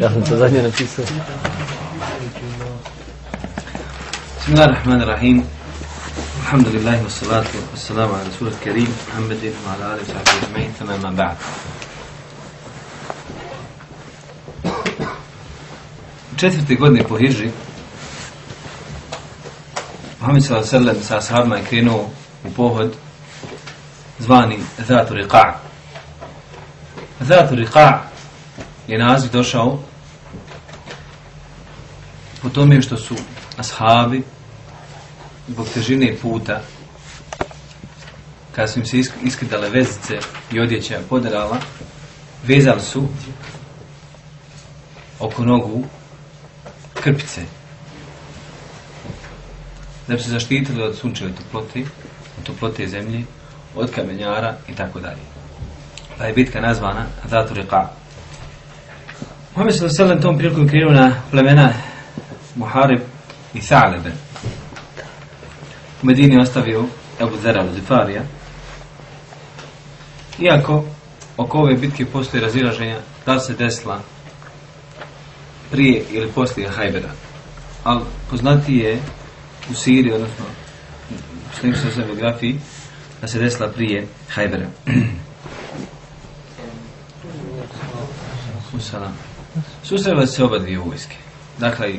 Ja sam to zadnje napisao. Bismillahirrahmanirrahim. Alhamdulillahi wa salatu wa salamu ala rasulat karim Muhammedin wa ala alihi wa sahbihi ajma'in thama ma ba'd. Četvrte godine po Hidži Muhammed sallallahu alejhi ve sellem sa ashabima je krenuo u pohod zvani Zatu Riqa'. Zatu Riqa' je naziv došao po tome što su ashabi zbog težine puta kada su im se iskidale vezice i odjeća podarala vezali su oko nogu krpice. Da bi se zaštitili od sunčeve toplote od toplote zemlje od kamenjara i tako dalje pa je bitka nazvana Zatu Riqa Muhammed s.a.v. tom prilikom krenuo na plemena Muharib i Tha'lebe u Medini ostavio Ebu Zera od Zifarija. Iako oko ove bitke postoji razilaženja da se desila prije ili poslije Hajbera. Ali poznati je u Siriji, odnosno u slim se biografiji, da se desila prije Hajbera. Susrela se oba dvije vojske. Dakle,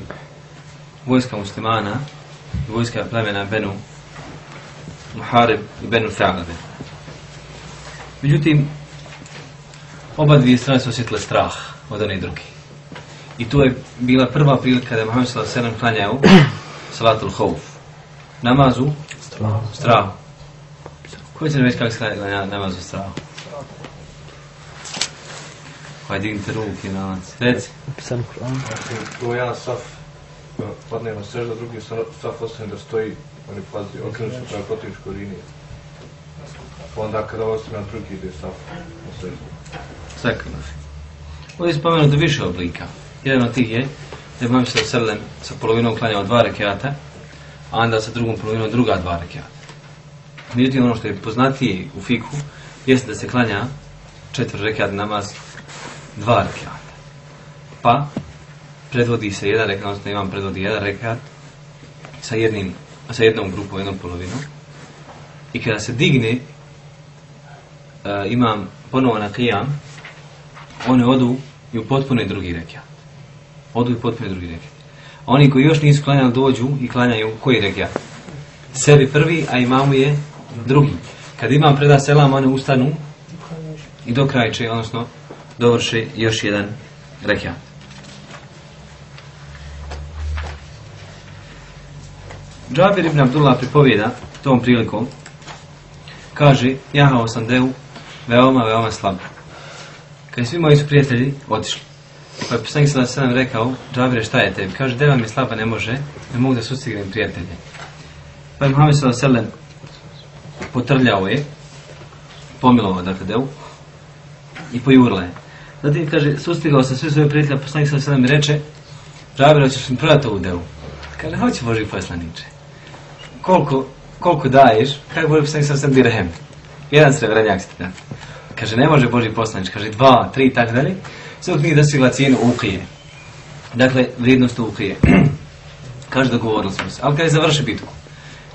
vojska muslimana i vojska plemena Benu Muharib i Benu Thalabe. Međutim, oba dvije strane su osjetile strah od one drugi. I to je bila prva prilika da je Muhammed s.a.v. klanjao salatul hauf. Namazu strahu. strahu. Ko će nam reći kako se klanja namazu strahu? Hajde, dignite ruke na nas. Reci. Pisan Kur'an. Ovo jedan saf padne na sežda, drugi saf ostane da stoji, oni pazi, okrenu se prema protivničkoj liniji. Pa onda kada ostane na drugi ide saf na sežda. Sakano. Ovdje je spomenuto više oblika. Jedan od tih je da imam se selem sa polovinom klanjao dva rekiata, a onda sa drugom polovinom druga dva rekiata. Međutim, ono što je poznatije u fiku, jeste da se klanja četvr rekiat namaz dva rekiata. Pa, predvodi se jedan rekat, odnosno imam predvodi jedan rekat sa jednim, sa jednom grupom, jednom polovinom. I kada se digne, uh, imam ponovo na kijam, one odu i u potpuno drugi rekat. Odu i potpuno drugi rekat. Oni koji još nisu klanjali dođu i klanjaju koji rekat? Sebi prvi, a imamu je drugi. Kad imam preda selam, one ustanu i do kraja će, odnosno, dovrši još jedan rekiat. Džabir ibn Abdullah pripovjeda tom prilikom, kaže, jahao sam devu veoma, veoma slabo. Kad svi moji su prijatelji otišli, pa je poslanik sada sam rekao, Džabire, šta je tebi? Kaže, deva mi slaba ne može, ne mogu da sustignem prijatelje. Pa je Muhammed sada sedam potrljao je, pomilovao dakle devu, i pojurla je. Zatim kaže, sustigao sam sve svoje prijatelje, poslanik sada mi reče, Džabire, hoćeš mi prodati ovu devu? Kaže, hoće Boži poslaniče koliko, koliko daješ, kako Boži poslanik sam sada dirhem. Jedan srebranjak ste da. Kaže, ne može Boži poslanič, kaže, dva, tri, tako dalje. Sve dok nije dostigla cijenu ukije. Dakle, vrijednost ukije. kaže, dogovorili smo se. Ali kada je završi bitku.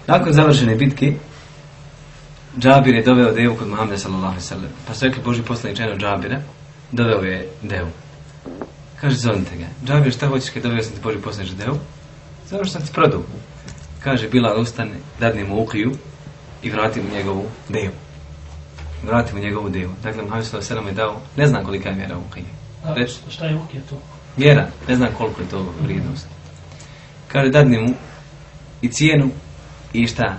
Nakon završene bitke, Džabir je doveo devu kod Muhammeda sallallahu sallam. Pa su rekli Boži poslanič eno Džabira, doveo je devu. Kaže, zovnite ga. Džabir, šta hoćeš kad doveo sam ti Boži poslanič devu? Zato što sam ti prodao kaže Bilal ustane, dadne mu ukiju i vrati mu njegovu devu. Vrati mu njegovu devu. Dakle, Muhammed sallallahu alejhi je dao, ne znam kolika je mjera ukije. Reč, šta je ukije to? Mjera, ne znam koliko je to vrijednost. Kaže, dadne mu i cijenu i šta?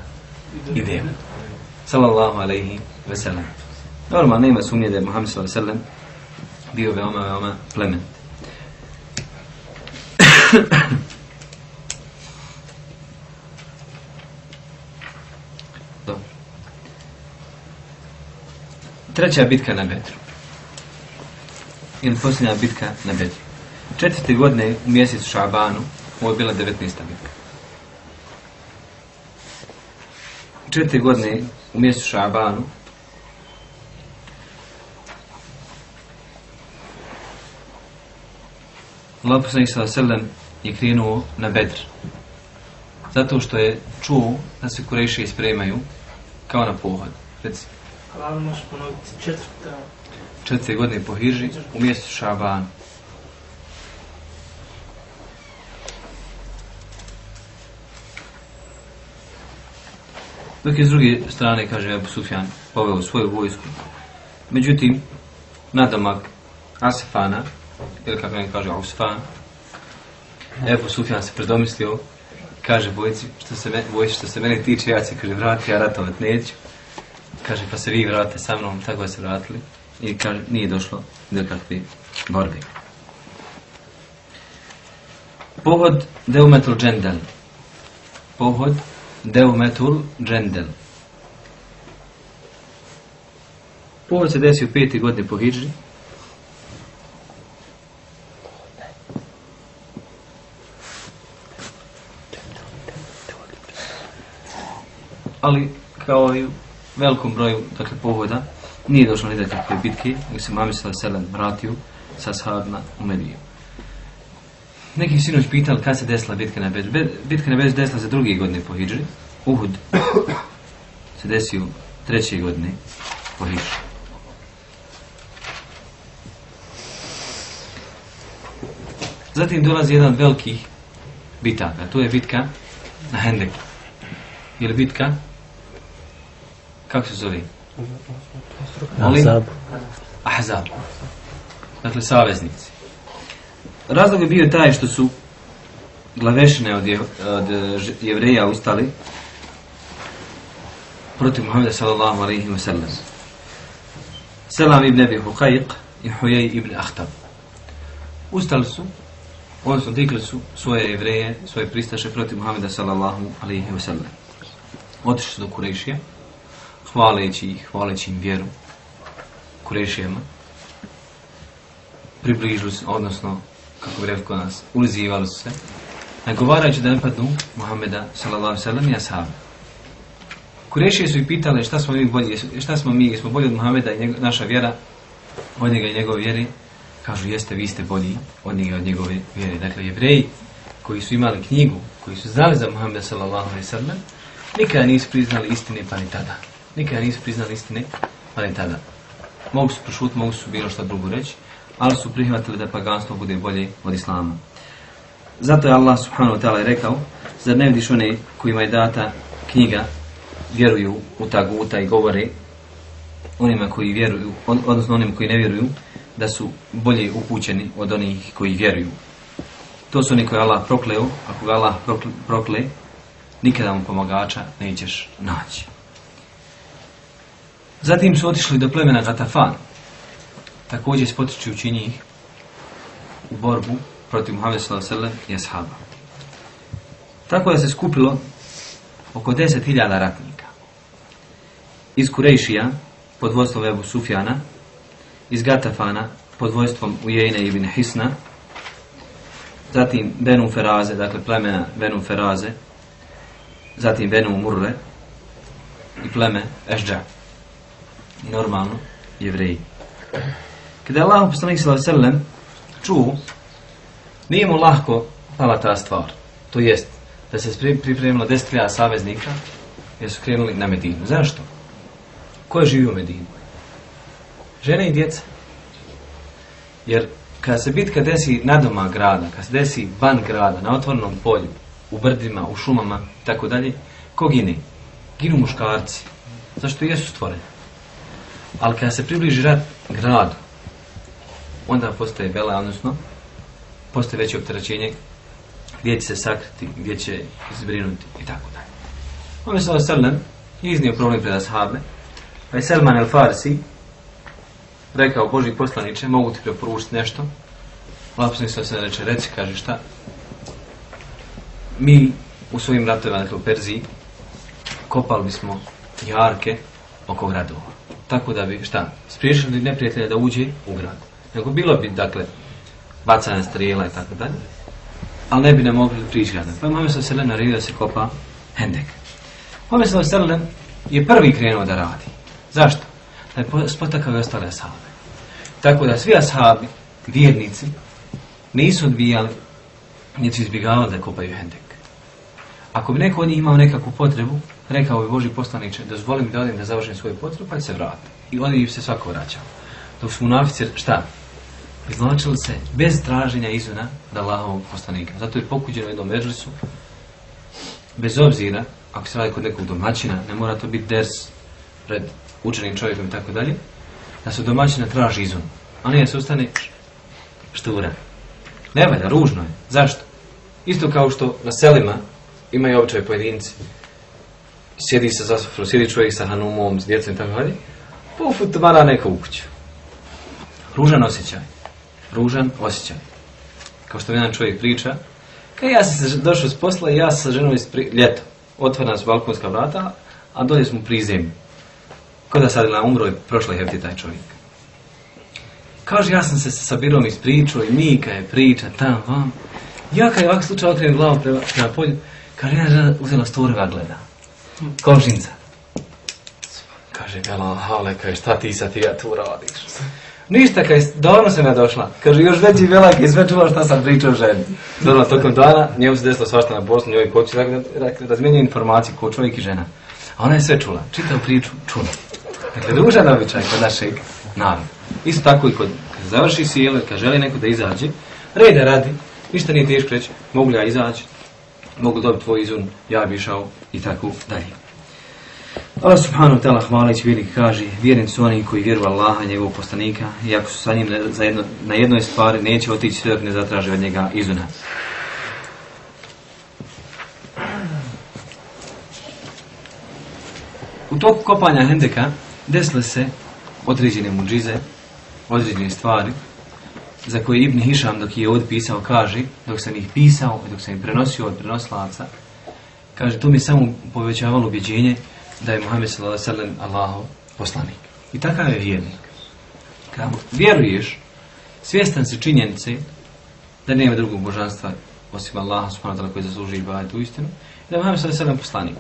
I devu. Sallallahu alejhi ve sellem. Normalno nema sumnje da je Muhammed sallallahu alejhi ve sellem bio veoma, veoma plemen. treća bitka na Bedru. Ili posljednja bitka na Bedru. Četvrte godine u mjesecu Šabanu, ovo je bila 19. bitka. Četvrte godine u mjesecu Šabanu, Allah poslanik sallallahu alejhi ve sellem je krenuo na Bedr. Zato što je čuo da se Kurejši spremaju kao na pohod. Reci, možeš ponoviti četvrta. četiri godine po Hiži u mjestu Šaban. Dok je s druge strane, kaže Abu Sufjan, poveo svoju vojsku. Međutim, nadomak Asifana, ili kako nam kaže Ausfan, Ebu Sufjan se predomislio, kaže Bojci, što se, me, Bojci, što se mene tiče, ja se, kaže, vrati, ja ratovat neću. Kaže, pa se vi vratite sa mnom, tako se vratili. I kaže, nije došlo do kakve borbe. Pohod Deumetul Džendel. Pohod Deumetul Džendel. Pohod se desio u peti godini po Hidži. Ali, kao i u velikom broju dakle, povoda nije došlo ni do takve bitke, nego se Mami Sala Selem vratio sa sahabima u Mediju. Neki sinoć pitali kada se desila bitka na Bedru. Bitka na Bedru desila za druge godine po Hidži. Uhud se desio treće godine po Hidži. Zatim dolazi jedan od velikih bitaka. To je bitka na Hendeku. Ili bitka? Kako se zove? Molim? Azab. Ahzab. Dakle, saveznici. Razlog je bio taj što su glavešine od, je, od ž- jevreja ustali protiv Muhammeda sallallahu alaihi wa sallam. Selam ibn Abi Huqaiq i Hujaj ibn Ahtab. Ustali su, odnosno digli su svoje jevreje, svoje pristaše protiv Muhammeda sallallahu alaihi wa sallam. Otišli su do Kurešija, hvaleći ih, hvaleći im vjeru, Kurešijama, približili se, odnosno, kako bi rekao nas, ulizivali su se, nagovarajući da ne padnu Muhammeda, sallallahu sallam, i ashabi. Kurešije su i pitale šta smo mi bolji, šta smo mi, jesmo bolji od Muhammeda i njego, naša vjera, od njega i njegove vjere, kažu jeste, vi ste bolji od njega i od njegove vjere. Dakle, jevreji koji su imali knjigu, koji su znali za Muhammeda, sallallahu alaihi sallam, nikada nisu priznali istine pa ni tada. Nikada nisu priznali istine pa ne tada mogu su prošuti, mogu su bilo što drugo reći, ali su prihvatili da paganstvo bude bolje od islama. Zato je Allah subhanahu wa ta'ala rekao, zar ne vidiš one kojima je data knjiga, vjeruju u taguta i govore onima koji vjeruju, odnosno onima koji ne vjeruju, da su bolje upućeni od onih koji vjeruju. To su oni koji Allah prokleo, ako ga Allah prokle, prokle nikada mu pomagača nećeš naći. Zatim su otišli do plemena Gatafan, također spotičujući njih u borbu protiv Muhammed s.a.v. i ashaba. Tako je se skupilo oko 10.000 ratnika. Iz Kurejšija, pod vodstvom Ebu Sufjana, iz Gatafana, pod vodstvom Ujejne ibn Hisna, zatim Benu Feraze, dakle plemena Benu Feraze, zatim Benu Murre i pleme Ešđa normalno jevreji. Kada je Allah poslanik sallallahu alejhi ve sellem čuo nije mu lahko pala ta stvar. To jest da se spri- pripremilo 10.000 saveznika jer su krenuli na Medinu. Zašto? Ko je živio u Medinu? Žene i djeca. Jer kada se bitka desi na doma grada, kada se desi van grada, na otvornom polju, u brdima, u šumama, tako dalje, ko gine? Ginu muškarci. Zašto jesu stvoreni? Ali kada se približi rat gradu, onda postaje bela, odnosno postaje veće opterećenje gdje će se sakriti, gdje će izbrinuti i tako dalje. On je sada Selman iznio problem pred ashabe, pa je Selman el Farsi rekao Boži poslaniče, mogu ti preporučiti nešto? Lapsni se se reče, reci, kaže šta? Mi u svojim ratovima, dakle u Perziji, kopali bismo jarke oko gradova. Tako da bi, šta, spriješili neprijatelja da uđe u grad. Nego bilo bi, dakle, bacanje strijela i tako dalje. Ali ne bi ne mogli prići grada. Pa je Mohamed sallallahu naredio da se kopa hendek. Mohamed sallallahu alejhi je prvi krenuo da radi. Zašto? Da je spotakao i ostale ashabe. Tako da svi ashabi, vjernici, nisu odbijali, niti izbjegavali da kopaju hendek. Ako bi neko od njih imao nekakvu potrebu, rekao je Boži poslaniče, dozvoli mi da odim da završim svoju potrebu, pa se vrati. I oni se svako vraćao. Dok su munafici, šta? Izlačili se bez traženja izuna da Allahovog poslanika. Zato je pokuđeno jednom međlisu, bez obzira, ako se radi kod nekog domaćina, ne mora to biti ders pred učenim čovjekom i tako dalje, da se domaćina traži izun. A nije se ustane štura. Ne valja, ružno je. Zašto? Isto kao što na selima imaju običaj pojedinci. Sjedi se za sofru, sjedi čovjek sa hanumom, s djecom i tako dalje. Pufut mara neko u kuću. Ružan osjećaj. Ružan osjećaj. Kao što jedan čovjek priča, Kaj ja sam se došao s posla i ja sa ženom iz pri... ljeto. Otvara su balkonska vrata, a dolje smo pri zemlji. Da sad na umro i prošlo je hefti taj čovjek. Kaže, ja sam se sa Birom ispričao i Mika je priča tam, vam. Ja kad je ovak slučaj okrenem glavu prema, prema polju, kaže, jedna žena uzela storiva gleda. Komšinca. Kaže, Bela, hale, kaže, šta ti sad ti ja tu radiš? Ništa, kaj, davno sam ja došla. Kaže, još veći velak i sve čula šta sam pričao ženi. Dobro, tokom dana, njemu se desilo svašta na poslu, njoj kući, dakle, razmijenio informacije ko čovjek i žena. A ona je sve čula, čitao priču, čula. Dakle, ružan običaj kod našeg naroda. Isto tako i kod, kad završi sjele, kad želi neko da izađe, reda radi, ništa nije teško reći, mogu li ja izaći, mogu dobiti tvoj izun, ja bi išao i tako dalje. Allah subhanahu wa ta'ala hvalić veliki kaže vjernici su oni koji vjeruju Allaha, njegovog poslanika i ako su sa njim na, za jedno, na jednoj stvari neće otići sve dok ne zatraže od njega izuna. U toku kopanja Hendeka desile se određene muđize, određene stvari za koje Ibn Hišam dok je odpisao kaže, dok sam ih pisao dok sam ih prenosio od prenoslaca, kaže to mi samo povećavalo ubjeđenje da je Muhammed sallallahu alejhi Allahov poslanik. I takav je vjernik. Kad vjeruješ, svjestan si činjenice da nema drugog božanstva osim Allaha subhanahu wa ta'ala koji zasluži ibadet u istinu, i da je Muhammed sallallahu poslanik.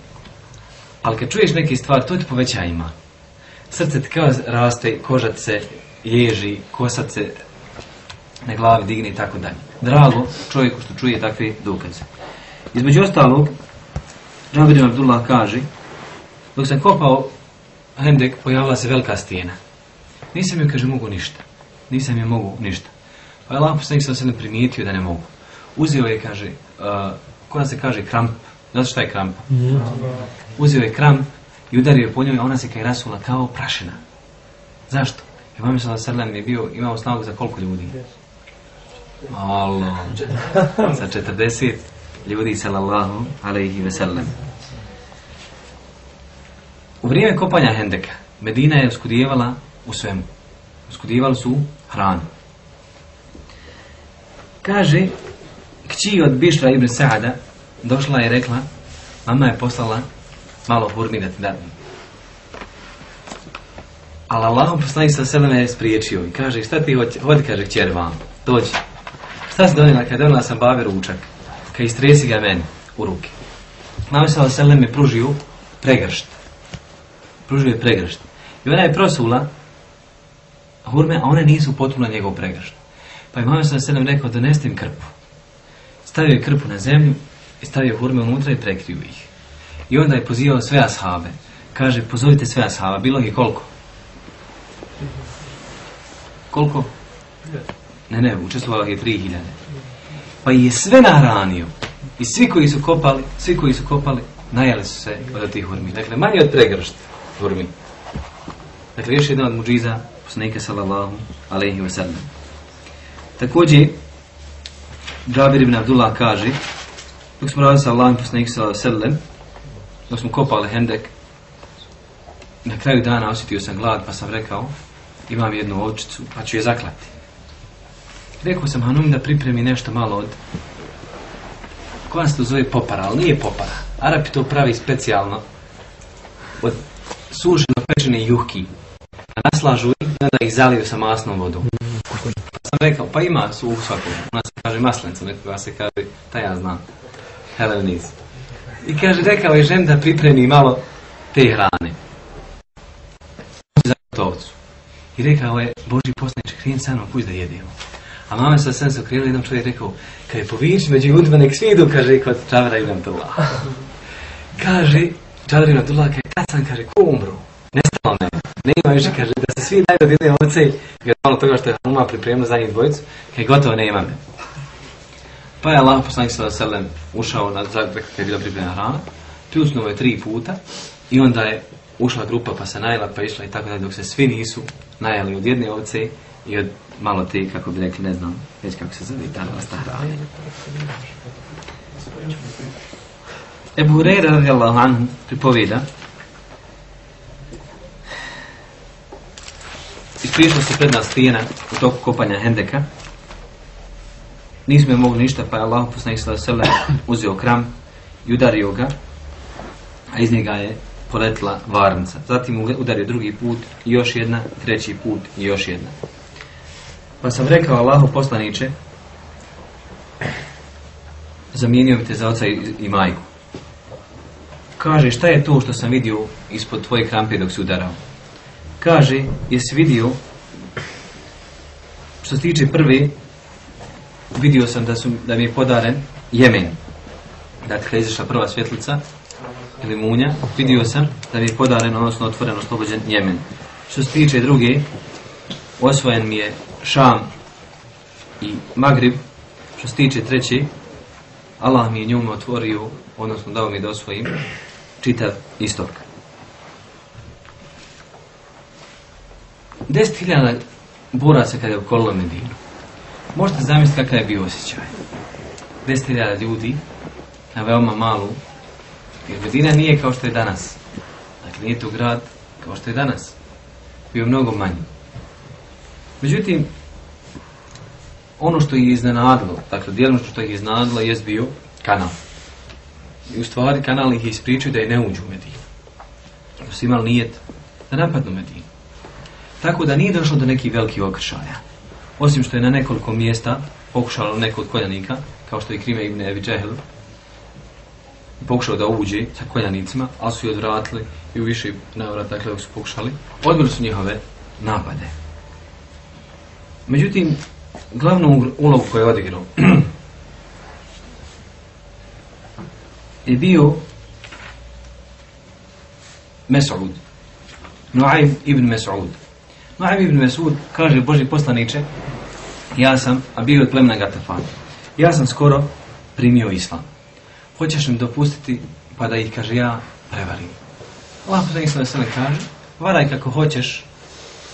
Ali kad čuješ neke stvari, to ti poveća ima. Srce ti kao raste, koža se ježi, kosa se na glavi digne i tako dalje. Drago čovjeku što čuje takve dokaze. Između ostalog, Džabir Abdullah kaže, dok sam kopao hendek, pojavila se velika stijena. Nisam joj, kaže, mogu ništa. Nisam joj mogu ništa. Pa je Allah poslanik sam se ne primijetio da ne mogu. Uzeo je, kaže, uh, ko se kaže, kramp. Znate šta je kramp? Uzeo je kramp i udario je po njoj, a ona se kaj rasula kao prašina. Zašto? Jer vam je sada je bio, imao snagu za koliko ljudi? Allah. Sa 40 ljudi, sallallahu alaihi ve sellem. U vrijeme kopanja Hendeka, Medina je uskudijevala u svemu. Uskudijevali su hranu. Kaže, kći od Bišra ibn Sa'ada došla i rekla, mama je poslala malo hurmi da ti dadim. Ali Allahom poslanik sa seleme je spriječio i kaže, šta ti hoće, hoće, kaže, kćer vam, dođi. Šta si donijela? Kad donijela sam babi ručak, kad istresi ga meni u ruke. Mama sa je pružio pregršt pružio je pregršt. I ona je prosula hurme, a one nisu potpuno njegov pregršt. Pa je Muhammed sa alejhi rekao donesti im krpu. Stavio je krpu na zemlju i stavio hurme unutra i prekrio ih. I onda je pozivao sve ashabe. Kaže, pozovite sve ashaba. Bilo ih je koliko? Koliko? Ne, ne, učestvovalo je 3000. Pa je sve nahranio. I svi koji su kopali, svi koji su kopali, najeli su se od tih hurmi. Dakle, manje od pregršta hurmi. Dakle, još jedna od muđiza poslanika sallallahu alaihi wa sallam. Također, Džabir ibn Abdullah kaže, dok smo radili sa Allahom poslanika sallallahu alaihi wa sallam, dok smo kopali hendek, na kraju dana osjetio sam glad, pa sam rekao, imam jednu ovčicu, pa ću je zaklati. Rekao sam Hanum da pripremi nešto malo od koja se to zove popara, ali nije popara. Arapi to pravi specijalno od suženo pečene juhki. Naslažu ih, onda ih zaliju sa masnom vodom. Pa sam rekao, pa ima su u svakom. Ona se kaže maslenca, nekoga se kaže, ta ja znam. Heleniz. I kaže, rekao je žen da pripremi malo te hrane. Za gotovcu. I rekao je, Boži poslaniče, krijem sa mnom, puść da jedemo. A mame sa sen su okrenuli, jednom čovjek rekao, kad je povići među ljudima, nek svi idu, kaže, kod Džabera ibn Abdullah. kaže, Džaber ibn Abdullah, kaže, kad sam, kaže, ko umru? Nestalo me. Ne ima više, kaže, da se svi daju od jedne ovce, jer malo toga što je Hanuma pripremno za njih dvojicu, kaže, gotovo ne ima me. Pa je Allah poslanik sallallahu alejhi ve sellem ušao na zagreb kad je bila pripremljena hrana. Pljucnuo je tri puta i onda je ušla grupa pa se najela pa išla i tako dalje dok se svi nisu najeli od jedne ovce i od malo te kako bi rekli ne znam već kako se zove ta vrsta hrane. Ebu Hureyre radijallahu anhu pripovjeda Isprišla se pred nas stijena u toku kopanja Hendeka nismo je mogli ništa, pa je Allah poslanih sallallahu uzeo kram i udario ga, a iz njega je poletila varnica. Zatim udario drugi put, i još jedna, treći put i još jedna. Pa sam rekao Allahu poslaniče, zamijenio bi te za oca i, i majku. Kaže, šta je to što sam vidio ispod tvoje krampe dok si udarao? Kaže, jesi vidio, što se tiče prve, vidio sam da, su, da mi je podaren Jemen. Dakle, izašla prva svjetlica, ili munja, vidio sam da mi je podaren, odnosno otvoren, oslobođen Jemen. Što se tiče druge, osvojen mi je Šam i Magrib. Što se tiče treći, Allah mi je njome otvorio, odnosno dao mi da osvojim, čitav istok. Deset hiljada boraca kada je okolilo Medinu. Možete zamisliti kakav je bio osjećaj. 10.000 ljudi na veoma malu, jer Medina nije kao što je danas. Dakle, nije to grad kao što je danas. Bio mnogo manji. Međutim, ono što je iznenadilo, dakle, dijelno što je iznenadilo, je bio kanal. I u stvari kanal ih ispričaju da je ne uđu u Medinu. Da su imali nijet da napadnu Medinu. Tako da nije došlo do nekih velikih okršaja osim što je na nekoliko mjesta pokušalo neko od koljanika, kao što je Krime ibn Ebi Džehel, pokušao da uđe sa koljanicima, ali su i odvratili i u više navrat, dakle, dok su pokušali, odbili su njihove napade. Međutim, glavnu ulogu koju je odigrao je bio Mes'ud. Nuaym ibn Mes'ud. Nuaym ibn Mes'ud kaže Boži poslaniče, ja sam, a bio od plemena Gatafan, ja sam skoro primio islam. Hoćeš mi dopustiti pa da ih, kaže, ja prevarim. Allah poslanik sallallahu alejhi kaže: "Varaj kako hoćeš,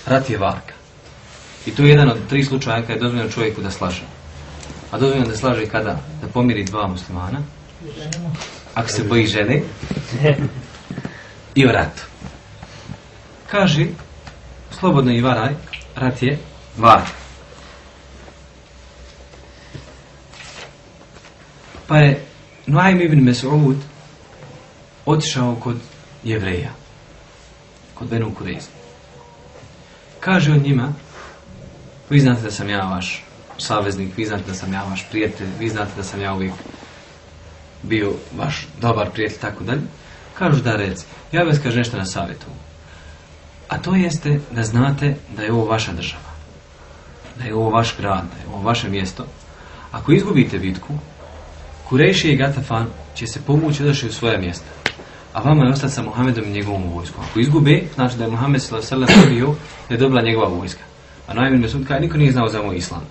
rat je varka." I to je jedan od tri slučaja kada je dozvoljeno čovjeku da slaže. A dozvoljeno da slaže kada? Da pomiri dva muslimana. Ako se boji žene. I o ratu. Kaže, slobodno i varaj, rat je var. Pa je Nuaym ibn Mes'ud otišao kod jevreja, kod Benu Kureyza. Kaže on njima, vi znate da sam ja vaš saveznik, vi znate da sam ja vaš prijatelj, vi znate da sam ja uvijek bio vaš dobar prijatelj, tako dalje. Kažu da rec, ja vas kažem nešto na savjetu. A to jeste da znate da je ovo vaša država, da je ovo vaš grad, da je ovo vaše mjesto. Ako izgubite bitku, Kurejši i Gatafan će se povući odaši u svoje mjesta. A vama je ostati sa Muhammedom i njegovom vojskom. Ako izgube, znači da je Muhammed s.a.v. dobio da je dobila njegova vojska. A najmin Mesud kaže, niko nije znao za moj islam.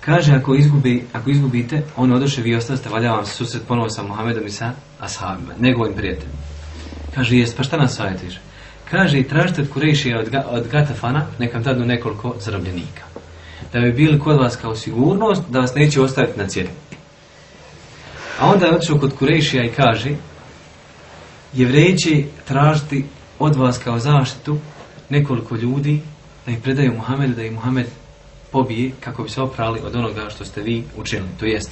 Kaže, ako, izgubi, ako izgubite, on odoše, vi ostaste, valja vam se susret ponovo sa Muhammedom i sa ashabima, njegovim prijateljima. Kaže, jes, pa šta nas savjetiš? Kaže, tražite od Kurejšija od, od Gatafana, nekam dadnu nekoliko zarobljenika. Da bi bili kod vas kao sigurnost, da vas neće ostaviti na cijeli. A onda je otišao kod Kurejšija i kaže Jevreji će tražiti od vas kao zaštitu nekoliko ljudi da ih predaju Muhammedu, da ih Muhammed pobije kako bi se oprali od onoga što ste vi učinili. To jest,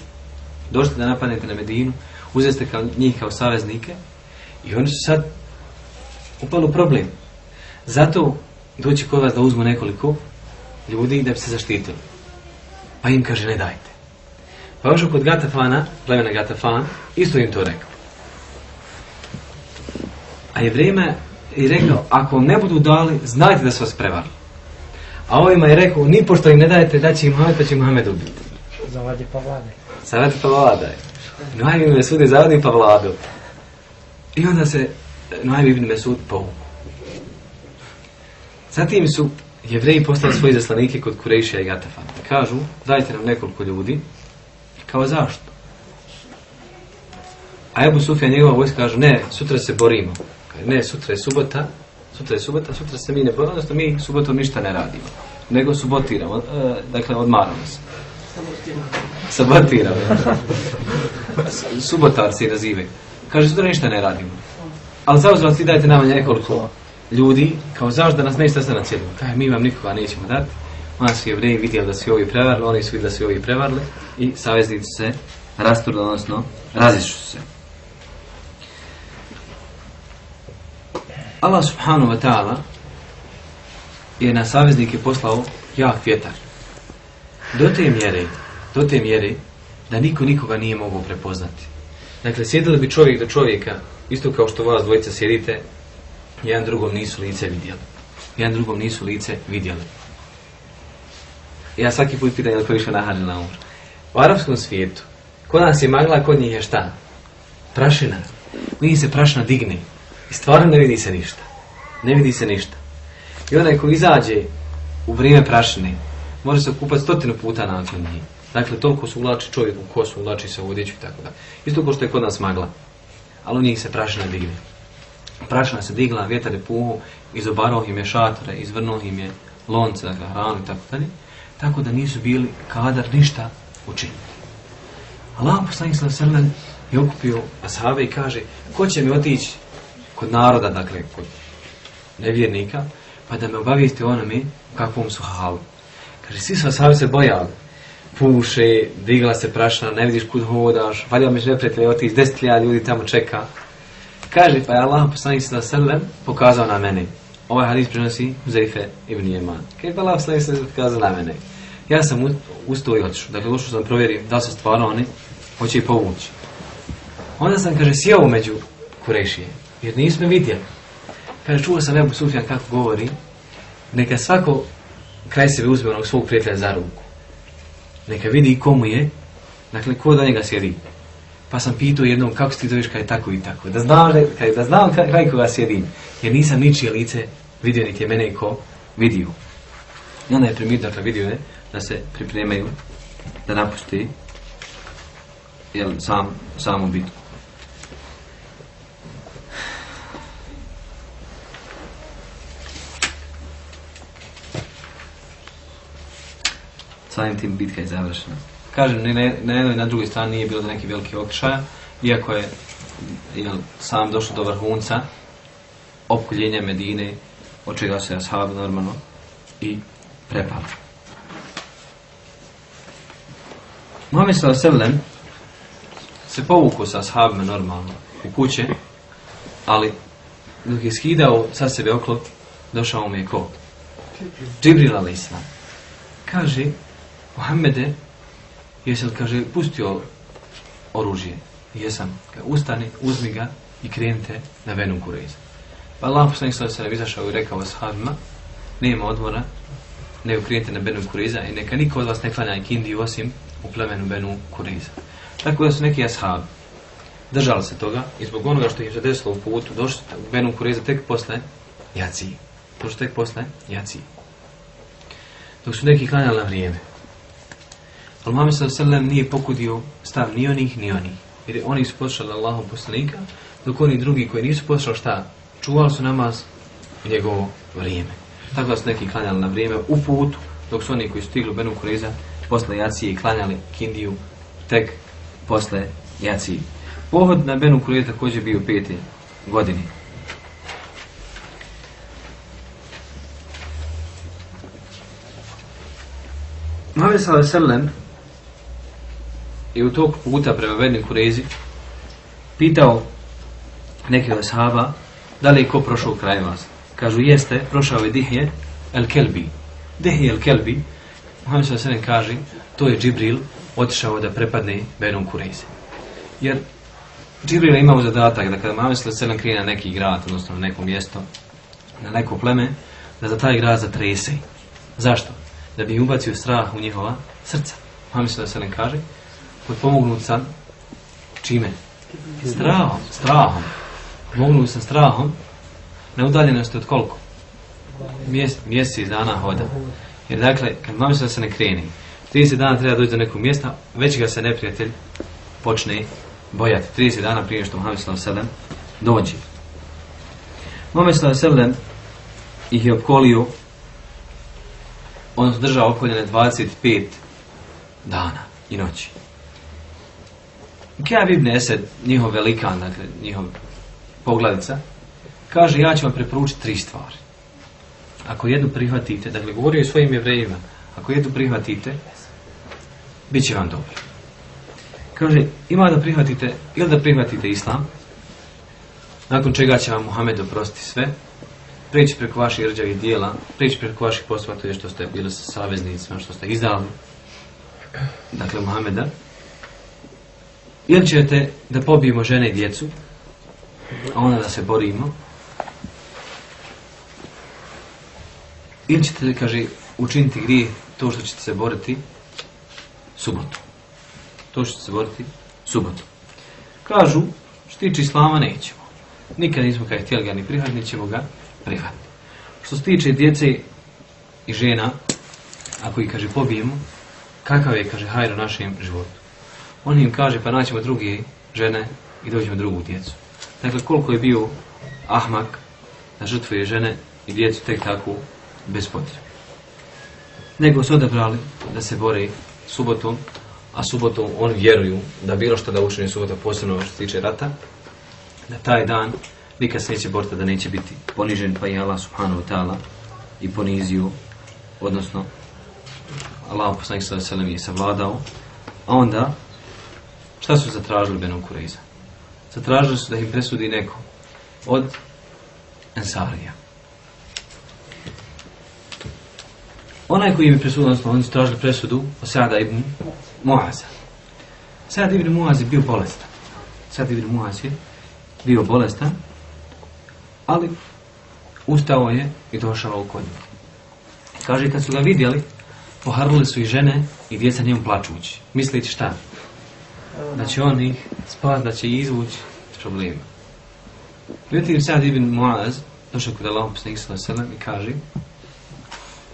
došli da napadnete na Medinu, uzeste kao, njih kao saveznike i oni su sad upali u problem. Zato doći kod vas da uzmu nekoliko ljudi da bi se zaštitili. Pa im kaže ne dajte. Pa još kod Gatafana, plemena Gatafan, isto im to rekao. A je vrijeme i rekao, ako ne budu dali, znajte da su vas prevarili. A ovima je rekao, ni pošto im ne dajete, da će im Muhammed, pa će Muhammed ubiti. Zavadi pa vlade. Savjeti pa vladaj. Nuaym ibn Mesud je zavadni pa vladao. I onda se Nuaym ibn Mesud povuku. Zatim su jevreji poslali svoje zaslanike kod Kurejšija i Gatafana. Kažu, dajte nam nekoliko ljudi. Kao zašto? A Ebu Sufija njegova vojska kažu, ne, sutra se borimo. Kaže, ne, sutra je subota, sutra je subota, sutra se mi ne borimo, odnosno mi subotom ništa ne radimo. Nego subotiramo, e, dakle odmaramo se. Sabotiramo. Subotar se nazive. Kaže, sutra ništa ne radimo. Ali zauzvrat ti dajte nama nekoliko ljudi, kao zašto da nas se na cijelu. Kaže, mi vam nikoga nećemo dati. Onda su jevreji vidjeli da su ovi prevarili, oni su vidjeli da su ovi prevarili i saveznici se rasturli, odnosno razišu se. Allah subhanahu wa ta'ala je na saveznike poslao jak vjetar. Do te mjere, do te mjere, da niko nikoga nije mogao prepoznati. Dakle, sjedili bi čovjek do čovjeka, isto kao što vas dvojica sjedite, jedan drugom nisu lice vidjeli. Jedan drugom nisu lice vidjeli. Ja svaki put pitan je li ko više nahađe na umru. U arapskom svijetu, kod nas je magla, kod njih je šta? Prašina. U njih se prašina digne. I stvarno ne vidi se ništa. Ne vidi se ništa. I onaj ko izađe u vrijeme prašine, može se kupati stotinu puta nakon njih. Dakle, toliko se uvlači čovjek u kosu, uvlači se u odjeću i tako da. Isto kao što je kod nas magla. Ali u njih se prašina digne. Prašina se digla, vjetar je puhu, izobarao im je šatore, izvrnuo im je lonce, dakle, hranu i tako dalje. Tako da nisu bili kadar ništa učiniti. Allah poslanik sallallahu je okupio ashabe i kaže: "Ko će mi otići kod naroda, dakle kod nevjernika, pa da me obavijeste onome u kakvom su halu?" Kaže: "Svi su ashabi se bojali. Puše, digla se prašna, ne vidiš kud hodaš, valja mi neprijatelje iz 10.000 ljudi tamo čeka." Kaže, pa je Allah poslanik sada srlem pokazao na mene. Ovaj hadis prenosi Zeife ibn Jeman. Kaže, pa Allah poslanik sada pokazao na mene. Ja sam ustao i otišao. Dakle, došao sam provjerio da su stvarno oni hoće i povući. Onda sam, kaže, sjeo među Kurešije, jer nismo vidjeli. Kaže, čuo sam Ebu Sufjan kako govori, neka svako kraj sebe uzme onog svog prijatelja za ruku. Neka vidi komu je, dakle, ko da njega sjedi. Pa sam pitao jednom kako ti ti zoveš je tako i tako. Da znam, da, kaj, da znam kraj koga sjedim. Jer nisam ničije lice vidio, niti je mene ko vidio. I onda je primijetio, dakle vidio je da se pripremaju da napusti jel, sam, samu bitku. Samim tim bitka je završena. Kažem, ni na, na jednoj i na drugoj strani nije bilo neki veliki okršaja, iako je jel, sam došao do vrhunca opkoljenja Medine, od čega se ashab normalno i prepali. Muhammed s.a.v. se povukao sa ashabima normalno u kuće, ali dok je skidao sa sebe oklop, došao mu je ko? Džibril a.s. Kaže, Mohamede, jesi li, kaže, pustio oružje? Jesam. Kaže, ustani, uzmi ga i krenite na Venu Kureza. Pa Allah poslanik sallallahu alejhi ve izašao i rekao ashabima: "Nema odmora, nego krenite na Benu Kuriza i neka niko od vas ne klanja ikindiju osim u plemenu Benu Kuriza." Tako da su neki ashabi držali se toga i zbog onoga što im se desilo u putu, došli u Benu Kureza tek posle Jaci. Došli tek posle Jaci. Dok su neki klanjali na vrijeme. Ali Muhammed sallallahu alejhi ve sellem nije pokudio stav ni onih ni onih. Jer oni su poslušali Allahom poslanika, dok oni drugi koji nisu poslušali šta? Čuvali su namaz u njegovo vrijeme. Tako da su neki klanjali na vrijeme u putu, dok su oni koji su stigli u Benu Kureza posle Jacije i klanjali Kindiju tek posle Jacije. Pohod na Benu Kureza također bio u pete godini. Muhammed sallallahu alejhi i u tog puta prema Benu Kurezi pitao neke od sahaba da li je ko prošao kraj vas. Kažu jeste, prošao je Dihje el Kelbi. Dihje el Kelbi, Muhammed sallallahu kaže, to je Džibril otišao da prepadne Benu Kurezi. Jer Džibril imao zadatak da kada Muhammed sallallahu alejhi na neki grad, odnosno na neko mjesto, na neko pleme, da za taj grad zatrese. Zašto? Da bi ubacio strah u njihova srca. Muhammed sallallahu alejhi kaže: "Potpomognut sam čime? Strahom, strahom. Potpomognut sam strahom na udaljenosti od koliko? Mjes, mjesec dana hoda. Jer dakle, kad Muhammed se alejhi ve sellem kreni, 30 dana treba doći do nekog mjesta, već ga se neprijatelj počne bojati. 30 dana prije što Muhammed s.a.v. dođe. Muhammed s.a.v. ih je opkolio odnosno držao opkoljene 25 dana i noći. Kjab ibn Esed, njihov velikan, dakle, njihov poglavica, kaže, ja ću vam preporučiti tri stvari. Ako jednu prihvatite, dakle, govorio je svojim jevrejima, ako jednu prihvatite, bit će vam dobro. Kaže, ima da prihvatite, ili da prihvatite islam, nakon čega će vam Muhammed oprostiti sve, prijeći preko vaših rđavih dijela, prijeći preko vaših poslova, to je što ste bili sa saveznicima, što ste izdali, dakle Muhameda, ili ćete da pobijemo žene i djecu, a onda da se borimo, ili ćete, kaže, učiniti grije to što ćete se boriti subotu. To što ćete se boriti subotu. Kažu, što tiče islama, nećemo. Nikad nismo kaj htjeli ga ni prihvatiti, nećemo ga prihvatiti. Što se tiče djece i žena, ako ih, kaže, pobijemo, kakav je, kaže, hajr u našem životu. On im kaže, pa naćemo druge žene i dođemo drugu djecu. Dakle, koliko je bio ahmak da žrtvuje žene i djecu tek tako bez potrebe. Nego su odabrali da se bore subotom, a subotom oni vjeruju da bilo što da učini subota, posebno što se tiče rata, da taj dan nikad se neće boriti da neće biti ponižen, pa i Allah subhanahu wa ta'ala i ponizio, odnosno Allah poslanik sallallahu alejhi ve sellem je savladao. A onda šta su zatražili Benu Kureyza? Zatražili su da im presudi neko od Ensarija. Onaj koji im je presudio, odnosno oni su tražili presudu od Sada ibn Muaza. Sada ibn Muaz je bio bolestan. Sada ibn Muaz je bio bolestan, ali ustao je i došao u konju. Kaže, kad su ga vidjeli, poharili su i žene i djeca njemu plačući. Mislite šta? Da će on ih spas, da će ih izvući s problema. Međutim, sad Ibn Muaz došao kod Allahom poslanik sallallahu i kaže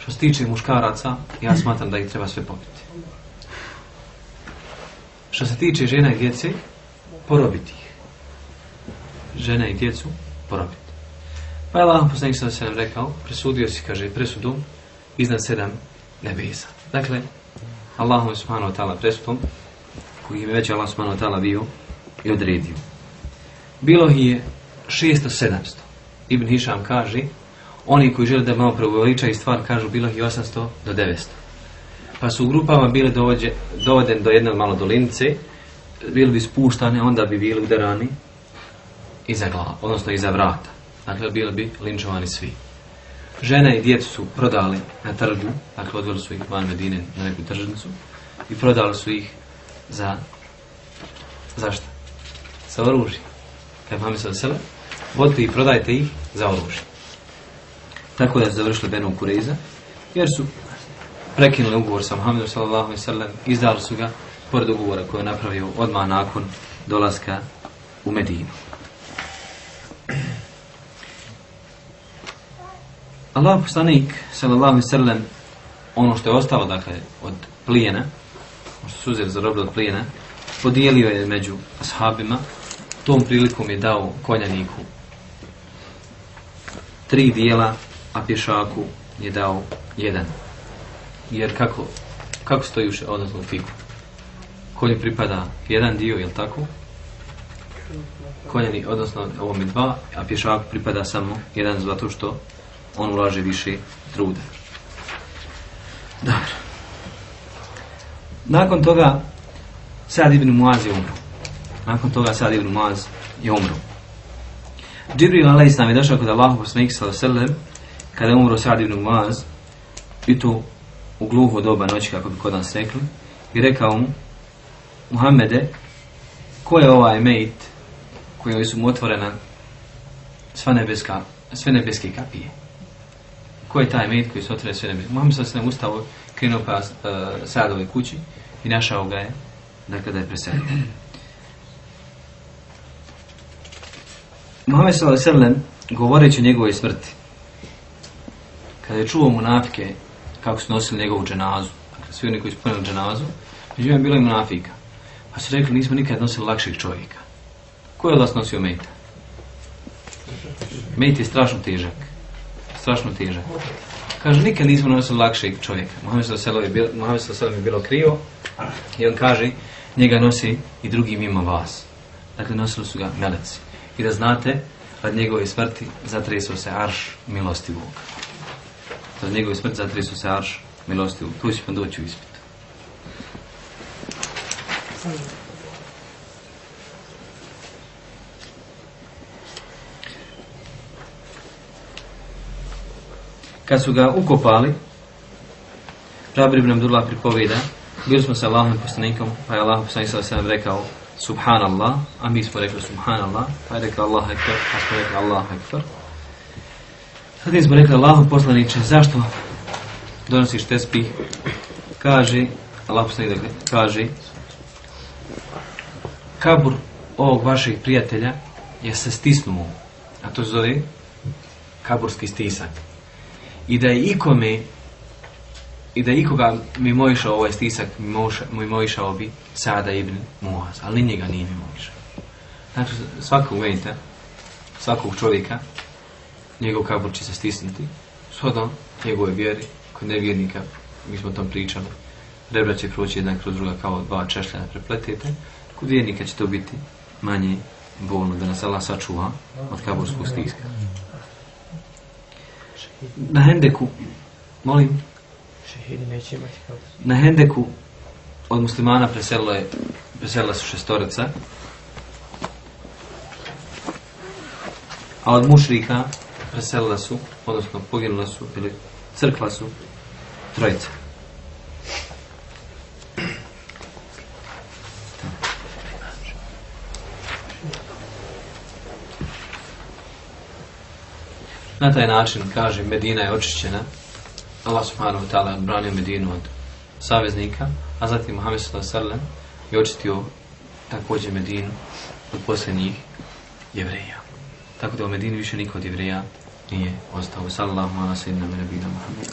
što se tiče muškaraca, ja smatram da ih treba sve pobiti. Što se tiče žena i djece, porobiti ih. Žena i djecu, porobiti. Pa je Allah poslanik sallallahu rekao, presudio si, kaže, presudom iznad sedam nebesa. Dakle, Allahom subhanahu wa ta'ala presudom, koji je već Allah subhanahu wa ta'ala bio i odredio. Bilo ih je 600-700. Ibn Hišam kaže, oni koji žele da malo preuveličaju stvar, kažu bilo ih je 800 do 900. Pa su u grupama bile dovođe, dovoden do jedne malo dolinice, bili bi spuštane, onda bi bili udarani iza glava, odnosno iza vrata. Dakle, bili bi linčovani svi. Žene i djecu su prodali na trgu, dakle odveli su ih van Medine na neku tržnicu i prodali su ih za zašto? Za oružje. Kad mami se vesele, vodite i prodajte ih za oružje. Tako da je završili Benu Kureiza, jer su prekinuli ugovor sa Muhammedom sallallahu alaihi sallam, izdali su ga pored ugovora koji je napravio odmah nakon dolaska u Medinu. Allah poslanik, sallallahu alaihi sallam, ono što je ostalo, dakle, od plijena, pošto što su uzeli od plijena, podijelio je među ashabima, tom prilikom je dao konjaniku tri dijela, a pješaku je dao jedan. Jer kako, kako stoji uše, odnosno u fiku? Konju pripada jedan dio, je tako? Konjani, odnosno ovom je dva, a pješaku pripada samo jedan, zato što on ulaže više truda. Dobro. Nakon toga Sad ibn Muaz je umro. Nakon toga Sad ibn Muaz je umro. Džibril a.s. je došao kod Allahu poslanik s.a.v. kada je umro Sad ibn Muaz i to u gluho doba noći kako bi kod nas rekli i rekao mu Muhammede ko je ovaj mejt koji su mu otvorena sva nebeska, sve nebeske kapije ko je taj mejt koji su otvorene sve nebeske Muhammed sallallahu alejhi ustao, krenuo pa e, uh, Sadove kući i našao ga je, dakle da je preselio. Muhammed sallallahu alejhi govoreći o njegovoj smrti, kada je čuo munafike kako su nosili njegovu dženazu, dakle svi oni koji su poneli dženazu, među njima je bilo i munafika. Pa su rekli, nismo nikad nosili lakših čovjeka. Ko je od vas nosio mejta? Mejt je strašno težak. Strašno težak. Kaže, nikad nismo nosili lakšeg čovjeka. Mohamed Mohamed sallallahu je bilo krivo i on kaže, njega nosi i drugi mimo vas. Dakle, nosili su ga meleci. I da znate, od njegove smrti zatresao se arš milostivog. Od njegove smrti zatresao se arš milostivog. Tu ćemo doći u ispit. Kad su ga ukopali, Žabir ibn Abdullah pripoveda, bili smo sa Allahom poslanikom, pa je Allah poslanik sa sam rekao Subhanallah, a mi smo rekli Subhanallah, pa je rekao Allah ekber, pa smo rekli Allah ekber. Zatim smo rekli Allahu poslaniče, zašto donosiš tespih? Kaže, Allah poslanik dakle, kaže, kabur ovog vašeg prijatelja je se stisnuo, a to se zove kaburski stisak. I da je ikome i da ikoga mi išao ovaj stisak, mimo išao bi Sada ibn Muaz, ali njega nije mimo išao. Znači, svakog uvejta, svakog čovjeka, njegov kabur će se stisnuti, shodno njegove vjeri, kod nevjernika, mi smo o tom pričali, rebra će proći jedan kroz druga kao dva češljana prepletete, kod vjernika će to biti manje bolno, da nas Allah sačuva od kaburskog stiska. Na Hendeku, molim, Šehidi neće imati na Hendeku od muslimana preselilo je, preselila su šestorica, a od mušrika preselila su, odnosno poginula su, ili crkla su, trojica. Na taj način, kaže, Medina je očišćena. Allah subhanahu wa ta'ala odbranio Medinu od saveznika, a zatim Muhammed sallallahu alejhi ve sellem je očistio također Medinu od posljednjih jevreja. Tako da u Medini više niko od jevreja nije ostao. Sallallahu ala sayyidina wa nabina Muhammed.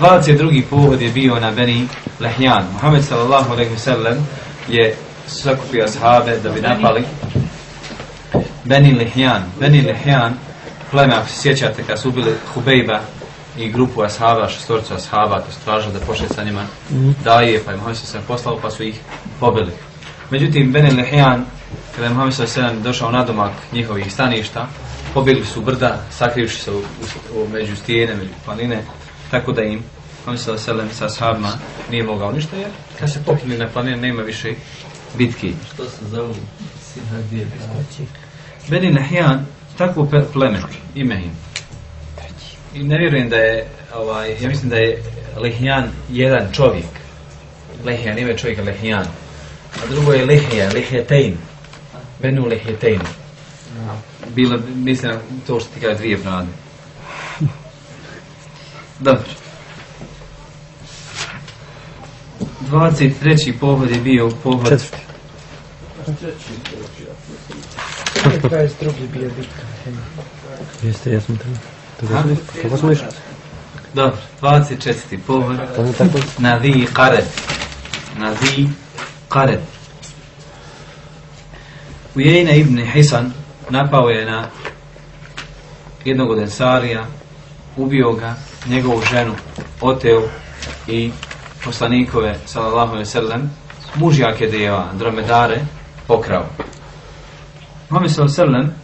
22. povod je bio na Beni Lehnjan. Muhammed sallallahu alaihi ve sellem je sakupio ashabe da bi napali Beni Lihjan. Beni Lihjan, pleme, ako se sjećate, kad su ubili Hubejba i grupu ashaba, šestorcu ashaba, to su tražili da pošle sa njima, daje, pa je Muhammed se poslao, pa su ih pobili. Međutim, Beni Lihjan, kada je Muhammed se došao na domak njihovih staništa, pobjegli su brda, sakrivši se u, u, u među stijene, među planine, tako da im Muhammed se sa ashabima nije mogao ništa, jer kad se popili na planine, nema više bitki. Što se zovu Sinhadije? Beni Lehjan, takvo pleme, ime im. I ne vjerujem da je, ovaj, ja mislim da je Lehjan jedan čovjek. Lehjan, ime čovjeka Lehjan. A drugo je Lehja, Lehjetein. Benu Lehjetein. Bilo, mislim, to što ti kaže dvije brade. Dobro. 23. pohod je bio pohod Četvrti. 22. bio bitka. Jeste, ja sam tamo. Smo išli. Dobro, 24. pohod Tamo tako. na vi qared. Na vi qared. Ujejna ibn Hisan napao je na jednog od ensarija, ubio ga, njegovu ženu, oteo i poslanikove, sallallahu alaihi sallam, mužjake deva, dromedare, pokrao. Muhammed sallallahu sallam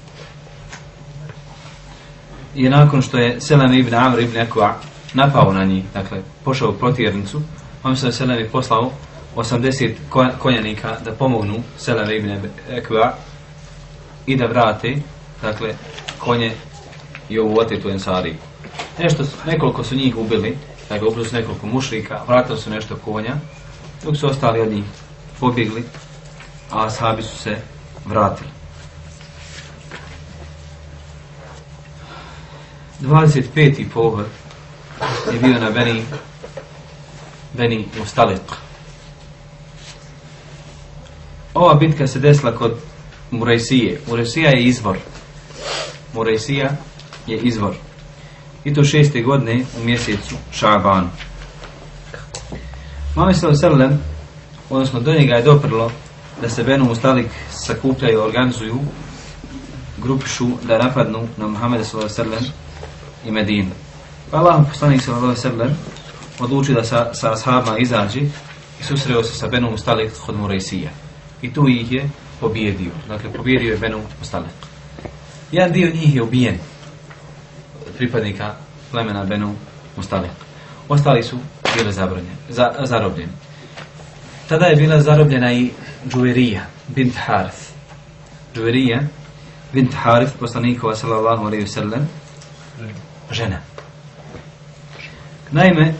je nakon što je Selam ibn Amr ibn Ekva napao na njih, dakle, pošao u protjernicu, on se Selam je poslao 80 konjanika da pomognu Selam ibn Ekva i da vrate, dakle, konje i ovu otetu Ensari. Nešto, nekoliko su njih ubili, dakle, ubili su nekoliko mušrika, vratili su nešto konja, dok su ostali od njih pobjegli, a ashabi su se vratili. 25. pohod je bio na Beni Beni Mustalik. Ova bitka se desila kod Murejsije. Murejsija je izvor. Murejsija je izvor. I to šeste godine u mjesecu Šabanu. Mame sallam, odnosno do njega je doprlo da se Benu Mustalik sakupljaju, organizuju, grupišu da napadnu na Muhammeda sallam i Medinu. Pa Allah poslanik sallam odluči da sa, sa ashabima izađi i susreo se sa Benu Mustalik kod Murejsija. I tu ih je pobjedio. Dakle, pobjedio je Benu Mustalik. Jedan dio njih je ubijen pripadnika plemena Benu Mustalik. Ostali su bile zabranjeni, za, zarobljeni. Tada je bila zarobljena i Džuverija, bint Harith. Džuverija, bint Harith, poslanikova sallallahu alaihi wa žene. Naime,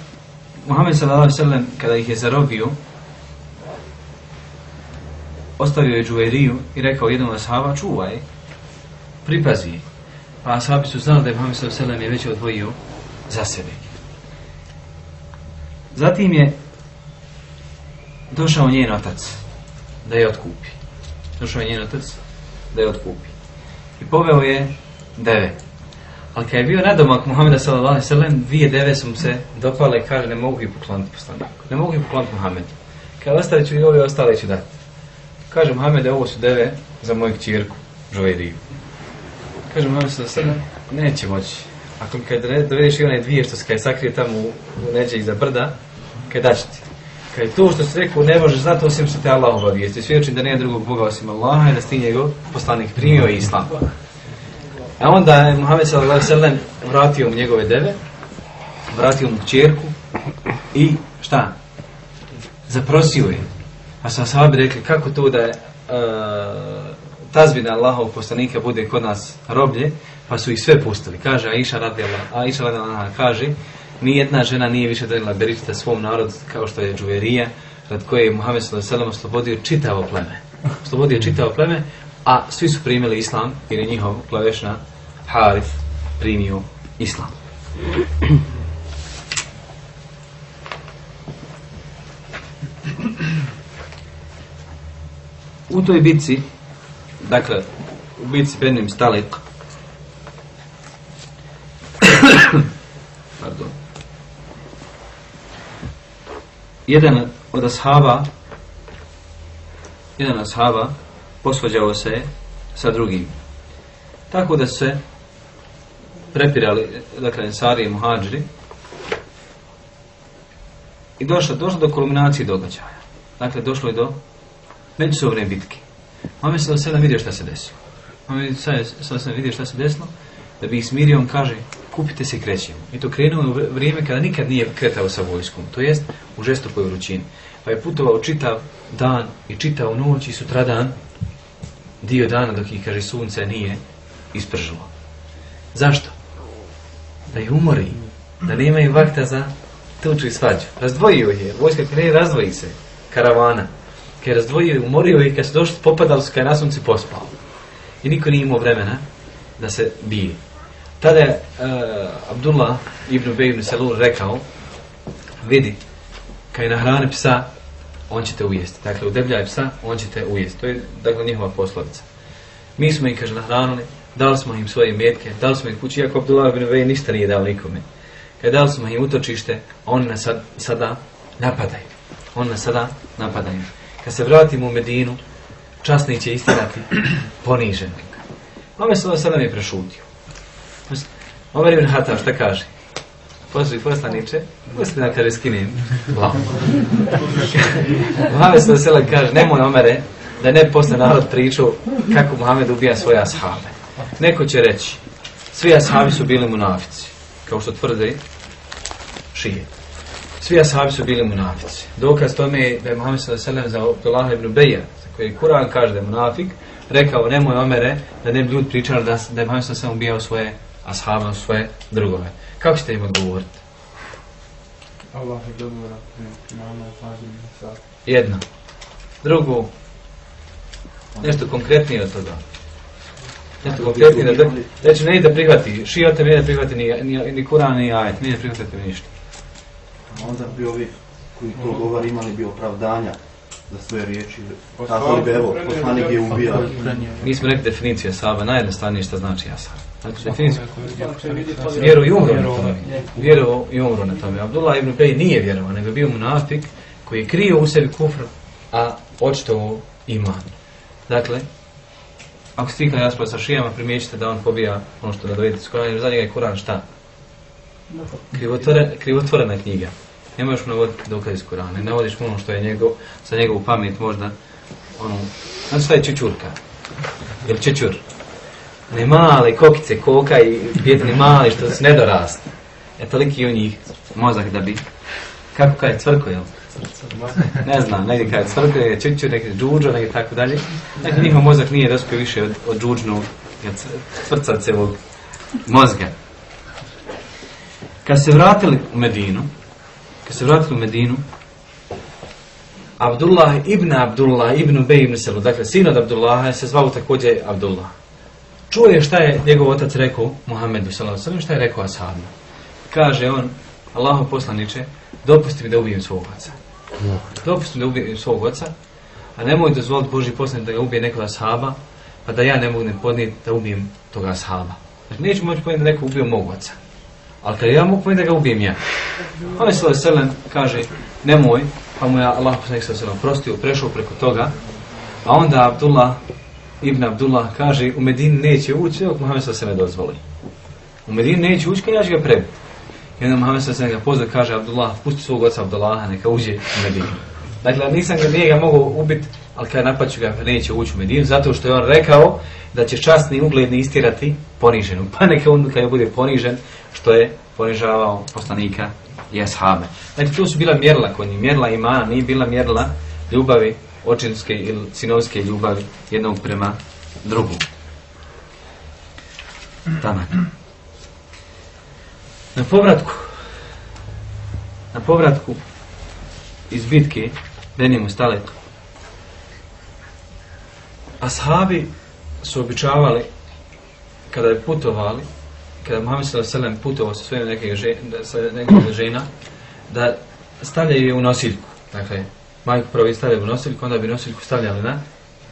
Muhammed sallallahu kada ih je zarobio, ostavio je Džuveriju i rekao jednom ashaba, čuvaj, pripazi. Pa ashabi su znali da je Muhammed sallallahu je već odvojio za sebe. Zatim je došao njen otac da je otkupi. Došao je njen otac da je otkupi. I poveo je deve. Ali kad je bio nadomak Muhammeda sallallahu alaihi sallam, dvije deve su mu se dopale i kaže ne mogu ih pokloniti poslaniku. Ne mogu ih pokloniti Muhammedu. Kad ostavit ću i ove ostale ću dati. Kaže Muhammede ovo su deve za moju kćirku, Žoveriju. Kaže Muhammed sallallahu sallam, neće moći. Ako kad dovedeš i one dvije što se kaj sakrije tamo u, u neđe iza brda, kaj daći ti. Kaj to što se rekao ne možeš znati osim što te Allah obavijesti. Svjedočim da nema drugog Boga osim Allaha i da stinje njegov poslanik primio i islam. A onda je Muhammed s.a.v. vratio mu njegove deve, vratio mu čerku i šta? Zaprosio je. A sa sahabi rekli kako to da je uh, tazbina Allahov poslanika bude kod nas roblje, pa su ih sve pustili. Kaže Aisha radila, Aisha radila kaže, ni jedna žena nije više donila beričita svom narodu kao što je Džuverija, rad koje je Muhammed s.a.v. oslobodio čitavo pleme. Oslobodio čitavo pleme, a svi su primili islam, jer je njihov klavešna Harith primio islam. U toj bitci, dakle, u bitci Benim Stalik, pardon, jedan od ashaba jedan od ashaba posvađao se sa drugim. Tako da se prepirali dakle ensari i Muhađiri. I došlo, došlo do kulminacije događaja. Dakle došlo je do međusobne bitke. Mame se sada vidio šta se desilo. Mame se da sedam vidio šta se desilo da bi ih smirio on kaže kupite se i krećemo. I to krenuo u vrijeme kada nikad nije kretao sa vojskom, to jest u žestokoj vrućini. Pa je putovao čitav dan i čitav noć i sutradan dio dana dok ih, kaže, sunce nije ispržilo. Zašto? Da ih umori, da nemaju vakta za tuču i svađu. Razdvojio je, vojska krije, razdvoji se, karavana. Kaj je razdvojio, umorio i kad su došli, popadali su kaj na sunci pospao. I niko nije imao vremena da se bije. Tada je uh, Abdullah ibn Ubej ibn Salul rekao, vidi, kaj je na hrane psa, on će te ujesti. Dakle, udebljaj psa, on će te ujesti. To je, dakle, njihova poslovica. Mi smo im, kaže, nahranili, dali smo im svoje metke, dali smo im kući, iako Abdullah ibn Ubej ništa nije dao nikome. Kad dali smo im utočište, oni nas sad, sada napadaju. Oni nas sada napadaju. Kad se vratimo u Medinu, časni će istirati poniženog. Ome se sada mi prešutio. Omer ibn Hatam šta kaže? Pozri poslaniče, pusti nam kada skinem glavu. Muhammed se vesela kaže, nemoj Omere, da ne posle narod priču kako Muhammed ubija svoje ashabe. Neko će reći, svi ashabi su bili munafici, kao što tvrde šije. Svi ashabi su bili munafici. Dokaz tome je da je Muhammed se vesela za Abdullah ibn Beja, za koji Kur'an kaže da je munafik, rekao, nemoj Omere, da ne bi ljudi pričali da, da je Muhammed vesela ubijao svoje ashabom svoje drugove. Kako ćete im odgovoriti? Allah je dobro imamo fazim sa Jedno. Drugo, nešto konkretnije od toga. Nešto konkretni da, će ne da prihvati, šijate ne da prihvati ni, ni, ni Kur'an ni ajet, ne da prihvatite ništa. Onda bi ovi koji to govori imali bi opravdanja za svoje riječi. Tako li bi, evo, poslanik je ubijao. Mi smo rekli definicija sahaba, najjednostavnije šta znači ashab. Znači. Vjeru i umro na tome. Vjeru i umro na tome. Abdullah ibn Bej nije vjerovao, nego bio munafik koji je krio u sebi kufr, a očito iman. Dakle, ako ste ikad jaspo sa šijama, primijećite da on pobija ono što da dovedete s Koranom, jer za njega je Koran šta? Krivotvore, krivotvorena knjiga. Ne možeš mu navoditi dokaz iz Korana, ne navodiš mu ono što je njegov, za njegovu pamet možda, ono, znači šta je čečurka? Ili čečur? Ne male kokice, koka i bjetni mali što se ne dorast. E toliki u njih mozak da bi, kako kaže cvrko, jel? Ne znam, negdje kaže cvrko, je čuću, negdje džuđo, negdje tako dalje. Dakle, njihov mozak nije dospio više od, od džuđnog, od mozga. Kad se vratili u Medinu, kad se vratili u Medinu, Abdullah ibn Abdullah ibn Bej ibn Selu, dakle sin od Abdullaha se zvao također Abdullah. Čuje šta je njegov otac rekao Muhammedu sallallahu alejhi šta je rekao ashabima. Kaže on, Allahu poslanice, dopusti mi da ubijem svog oca. Dopusti mi da ubijem svog oca, a nemoj dozvoliti Boži poslanik da ga ubije nekog ashaba, pa da ja ne mogu ne podnijeti da ubijem toga ashaba. Znači, neću moći podnijeti da neko ubio mog oca. Ali kad ja mogu podnijeti da ga ubijem ja. On je sallallahu kaže, nemoj, pa mu je Allah poslanik sallallahu prostio, prešao preko toga, a onda Abdullah Ibn Abdullah kaže u Medin neće ući dok Muhammed se ne dozvoli. U Medin neće ući, ja ću ga prebiti. I onda Muhammed se ga pozdrav kaže Abdullah, pusti svog oca Abdullaha, neka uđe u Medinu. Dakle, nisam ga, nije ga mogao ubiti, ali kada napaću ga, neće ući u Medinu, zato što je on rekao da će častni ugledni istirati poniženu. Pa neka on kada bude ponižen, što je ponižavao poslanika i ashabe. Dakle, tu su bila mjerila kod njih. Mjerila imana, nije bila mjerila ljubavi očinske ili sinovske ljubavi jednog prema drugom. Taman. Na povratku na povratku iz bitke Benimu Staletu ashabi su običavali kada je putovali kada Muhammed s.a.v. putovao sa svojim nekih žena, sa nekom žena da stavljaju je u nosiljku dakle majku prvo stavljali u nosiljku, onda bi nosiljku stavljali na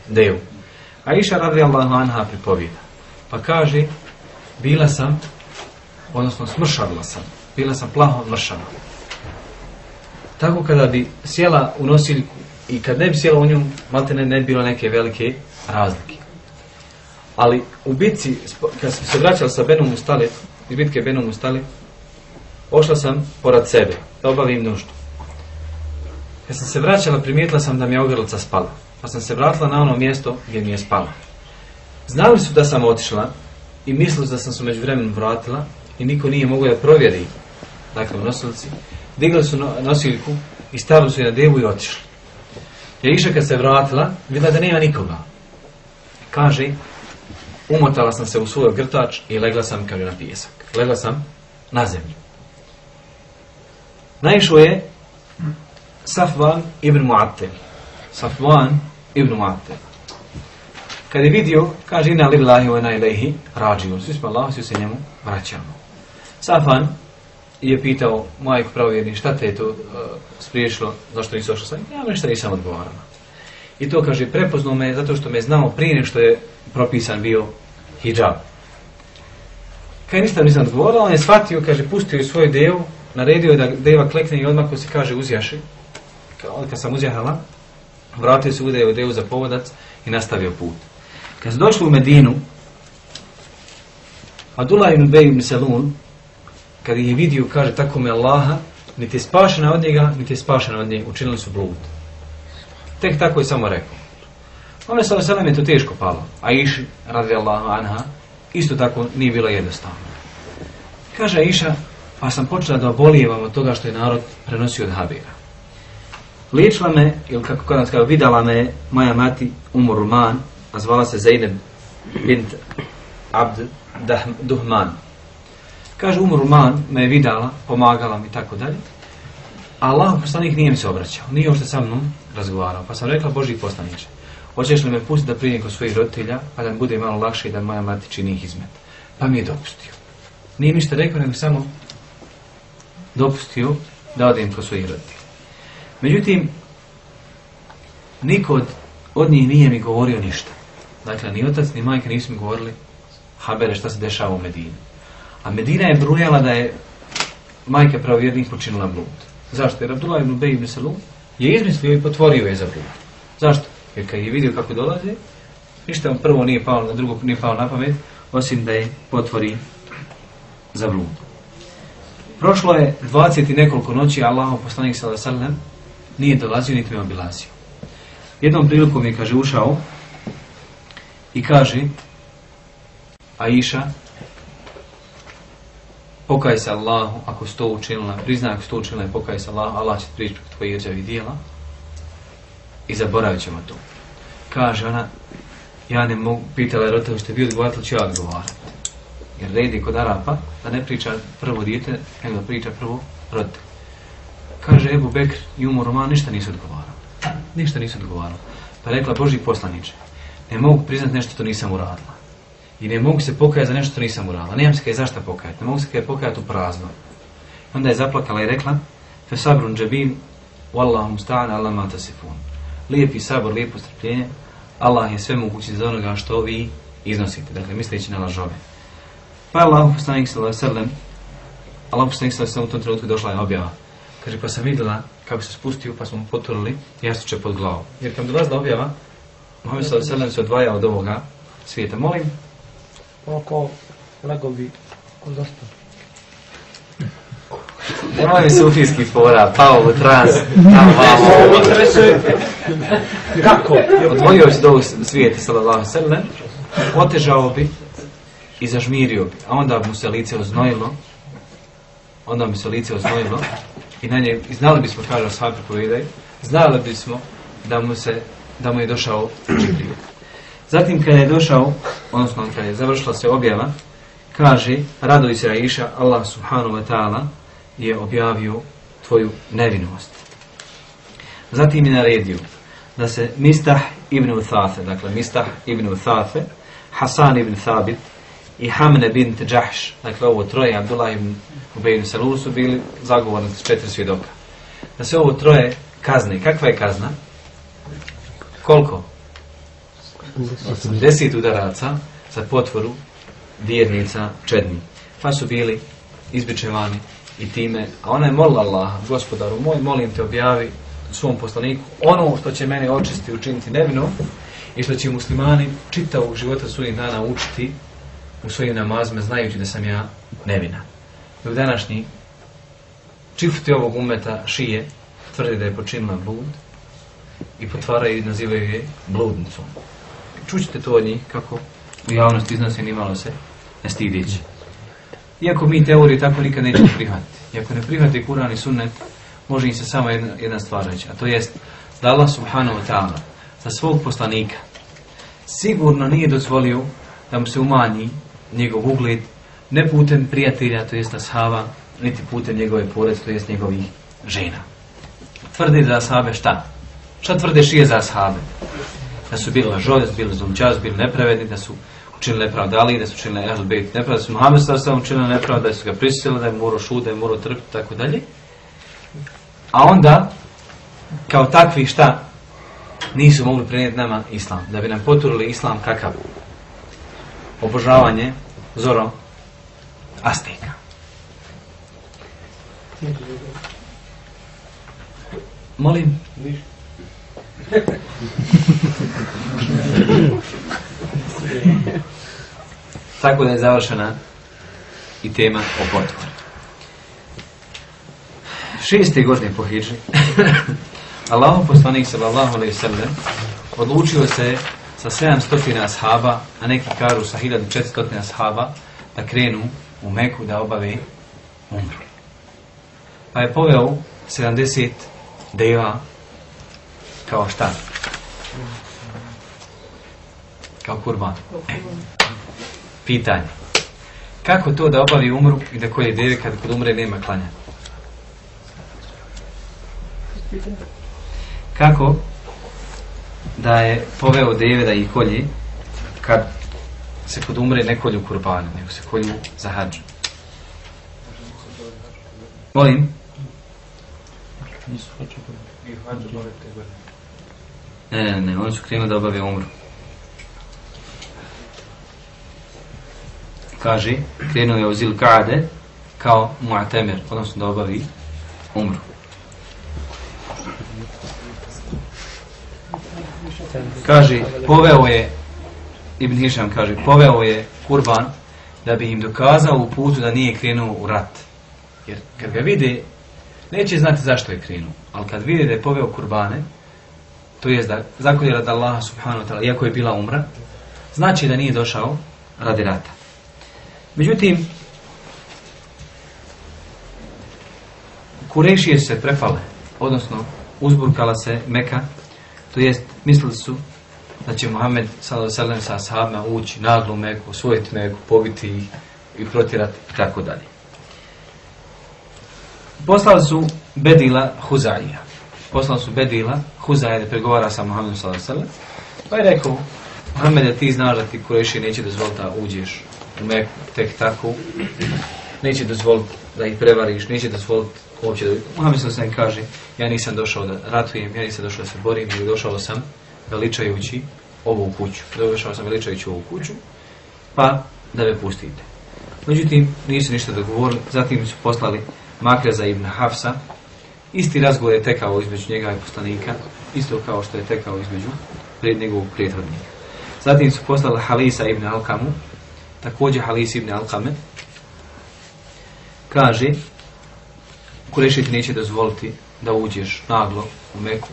devu. A iša radi Allahu anha pripovjeda. Pa kaže, bila sam, odnosno smršavila sam, bila sam plaho mršava. Tako kada bi sjela u nosiljku i kad ne bi sjela u nju, malte ne, ne bi bilo neke velike razlike. Ali u bitci, kad sam se vraćala sa Benom Ustali, iz bitke Benom Ustali, ošla sam porad sebe, da obavim nuždu. Kad sam se vraćala, primijetila sam da mi je ogrlica spala. Pa sam se vratila na ono mjesto gdje mi je spala. Znali su da sam otišla i mislili da sam se među vremenom vratila i niko nije mogao da provjeri dakle u nosilci. Digli su nosiljku i stavili su je na devu i otišli. Ja iša kad se vratila, vidjela da nema nikoga. Kaže, umotala sam se u svoj grtač i legla sam kaže na pijesak. Legla sam na zemlju. Naišao je Safvan ibn Mu'attel. Safvan ibn Mu'attel. Kad je vidio, kaže ina lillahi wa ina ilaihi rađiun. Svi smo Allah, svi se njemu vraćamo. Safvan je pitao majku pravovjerni šta te je to uh, spriješilo, zašto nisi ošao sa njim? Ja ništa nisam odgovarala. I to kaže, prepoznao me zato što me znao prije nego što je propisan bio hijab. Kad ništa nisam odgovorila, on je shvatio, kaže, pustio je svoju devu, naredio je da deva klekne i odmah ko se kaže uzjaši kad, kad sam uzjahala, vratio se u devu za povodac i nastavio put. Kad se došli u Medinu, Abdullah ibn Bey ibn Salun, kad je vidio, kaže, tako me Allaha, niti je spašena od njega, niti je spašena od njega, učinili su blud. Tek tako je samo rekao. Ono Ome sa Veselem je to teško palo, a iši, radi Allahu anha, isto tako nije bilo jednostavno. Kaže Iša, pa sam počela da obolijevam od toga što je narod prenosio od Habira. Liječila me, ili kako kod nas kao, vidala me moja mati Umur Ruman, a zvala se Zeynep bint Abd Duhman. Kaže, Umur Ruman me je vidala, pomagala mi i tako dalje. A Allah poslanik nije mi se obraćao, nije ošte sa mnom razgovarao. Pa sam rekla, Boži poslaniče, hoćeš li me pustiti da prijem kod svojih roditelja, pa da mi bude malo lakše da moja mati čini izmet. Pa mi je dopustio. Nije ništa rekao, nego samo dopustio da odem kod svojih roditelja. Međutim, niko od, od njih nije mi govorio ništa. Dakle, ni otac, ni majka nisu mi govorili habere šta se dešava u Medini. A Medina je brujala da je majka pravovjernih počinila blud. Zašto? Jer Abdullah ibn Ubej ibn Salum je izmislio i potvorio je za blud. Zašto? Jer kad je vidio kako dolaze, ništa on prvo nije palo, na drugo nije palo na pamet, osim da je potvori za blud. Prošlo je 20 i nekoliko noći, Allahov poslanik sallallahu alejhi ve sellem nije dolazio, niti me obilazio. Jednom prilikom je, kaže, ušao i kaže, Aisha, pokaj se Allahu, ako si to učinila, priznaj ako si to učinila i pokaj se Allahu, Allah će prići preko tvojih rđavih dijela i zaboravit ćemo to. Kaže ona, ja ne mogu, pitala je roditelj, što je bio odgovarati, ću ja odgovarati. Jer redi kod Arapa, da ne priča prvo dijete, nego da priča prvo roditelj. Kaže Ebu Bekr i Umar Oman ništa nisu odgovarali. Ništa nisu odgovarali. Pa rekla, Boži poslaniče, ne mogu priznat nešto što nisam uradila. I ne mogu se pokajati za nešto što nisam uradila. Nemam se kaj zašto pokajati. Ne mogu se kaj pokajati u prazno. Onda je zaplakala i rekla, fe sabrun džabin, wallahu musta'an, Allah ma tasifun. Lijepi sabor, lijepo strpljenje, Allah je sve mogući za onoga što vi iznosite. Dakle, misleći na lažove. Pa je Allah poslanik sallallahu Allah poslanik sallallahu alejhi u tom trenutku došla je objava. Kaže pa sam vidjela kako se spustio pa smo mu poturili jastuče pod glavu. Jer kad dolazila objava Muhammed sallallahu alejhi ve sellem se odvaja od ovoga svijeta. Molim. Oko legovi kod dosta. Nemoj mi sufijski fora, pao u trans, tamo vamo. Kako? Odvojio se do ovog svijeta, sallallahu sellem, otežao bi i zažmirio bi, a onda mu se lice oznojilo, onda bi se lice oznojilo i na nje, i znali bismo, kaže Ashabi povedaj, znali bismo da mu se, da mu je došao Džibril. Zatim kada je došao, odnosno kada je završila se objava, kaže, radovi se Aisha, Allah subhanahu wa ta'ala je objavio tvoju nevinost. Zatim je naredio da se Mistah ibn Uthafe, dakle Mistah ibn Uthafe, Hasan ibn Thabit i Hamne bint Džahš, dakle ovo troje, Abdullah ibn Ubej ibn Salul su bili zagovornici četiri svjedoka. Da se ovo troje kazne. Kakva je kazna? Koliko? 80 udaraca za potvoru vjernica čedni. Pa su bili izbičevani i time, a ona je molila Allaha, gospodaru moj, molim te objavi svom poslaniku ono što će mene očisti učiniti nevino i što će muslimani čitavog života svojih dana učiti u svojim namazima znajući da sam ja nevina. I u današnji čifti ovog umeta šije tvrdi da je počinila blud i potvaraju i nazivaju je bludnicom. Čućete to od njih kako u javnosti iznose nimalo se ne stidići. Iako mi teoriju tako nikad nećemo prihvatiti. Iako ne prihvati Kur'an i sunnet, može im se samo jedna, jedna stvar reći, a to jest da Allah subhanahu wa ta'ala za svog poslanika sigurno nije dozvolio da mu se umanji njegov ugled, ne putem prijatelja, to jest ashaba, niti putem njegove porece, to jest njegovih žena. Tvrdi za ashabe šta? Šta tvrde šije za ashabe? Da su bili lažovi, da su bili zlomčas, bili nepravedni, da su učinili nepravda Ali, da su učinili Ahl Bejt nepravda, da su Muhammed sam učinili nepravda, da su ga prisilili, da je morao šut, da je morao trpiti, tako dalje. A onda, kao takvi šta, nisu mogli prenijeti nama islam, da bi nam poturili islam kakav? Obožavanje zoro Azteka. Molim? Tako da je završena i tema o potvoru. Šeste godine po Hidži, Allahu poslanik sallallahu alaihi sallam odlučio se sa 700 ashaba, a neki kažu sa 1400 ashaba, da krenu u Meku da obave umru. Pa je poveo 70 deva kao šta? Kao kurban. E. Pitanje. Kako to da obavi umru i da koje deve kad kod umre nema klanja? Kako da je poveo deve da ih kolji kad se kod umre ne kolju kurbane, nego se kolju za hađu. Molim? Nisu. Ne, ne, ne, oni su krenuli da obave umru. Kaže, krenuo je u Zil Kade kao mu'temer, odnosno da obavi umru. Kaže, poveo je, Ibn Hišam kaže, poveo je kurban da bi im dokazao u putu da nije krenuo u rat. Jer kad ga vide, neće znati zašto je krenuo, ali kad vide da je poveo kurbane, to jest da zakolje rad Allaha subhanahu wa ta'ala, iako je bila umra, znači da nije došao radi rata. Međutim, Kurešije su se prefale, odnosno uzburkala se Meka, to jest mislili su da će Muhammed s.a.v. sa sahabima ući naglo Meku, osvojiti Meku, pobiti ih i protirati i tako dalje. Poslali su Bedila Huzaija. Poslali su Bedila Huzaija da pregovara sa Muhammedom s.a.v. Pa je rekao, Muhammede, ti znaš da ti Kureši neće dozvoliti da uđeš u Meku tek tako, neće dozvoliti da ih prevariš, neće dozvoliti uopće da... Muhammed s.a.v. kaže, ja nisam došao da ratujem, ja nisam došao da se borim, ili došao sam veličajući ovu kuću. Došao sam veličajući ovu kuću, pa da me pustite. Međutim, nisu ništa dogovorili, zatim su poslali Makreza ibn Hafsa. Isti razgovor je tekao između njega i poslanika, isto kao što je tekao između pred njegovog prethodnika. Zatim su poslali Halisa ibn Alkamu, također Halis ibn Alkame, kaže, Kureši neće dozvoliti da uđeš naglo u Meku,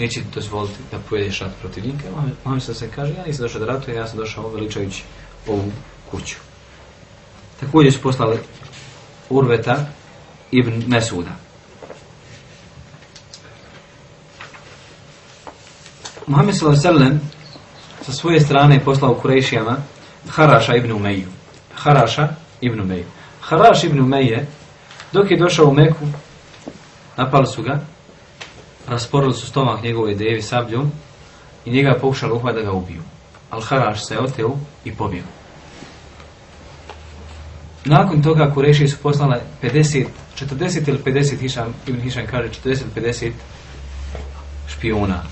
neće ti dozvoliti da pojedeš rat protiv njega. Mohamed sam se kaže, ja nisam došao da ratujem, ja sam došao veličajući ovu kuću. Također su poslali Urveta ibn Mesuda. Muhammed s.a.v. sa svoje strane je poslao Kurešijama Haraša ibn Umeju. Haraša ibn Umeju. Haraš ibn Umeje, dok je došao u Meku, napali su ga, rasporili su stomak njegove devi sabljom i njega pokušali uhvat da ga ubiju. Al Haraš se oteo i pobio. Nakon toga Kureši su poslale 50, 40 ili 50 Hišam, Ibn Hišam kaže 40 50 špiona.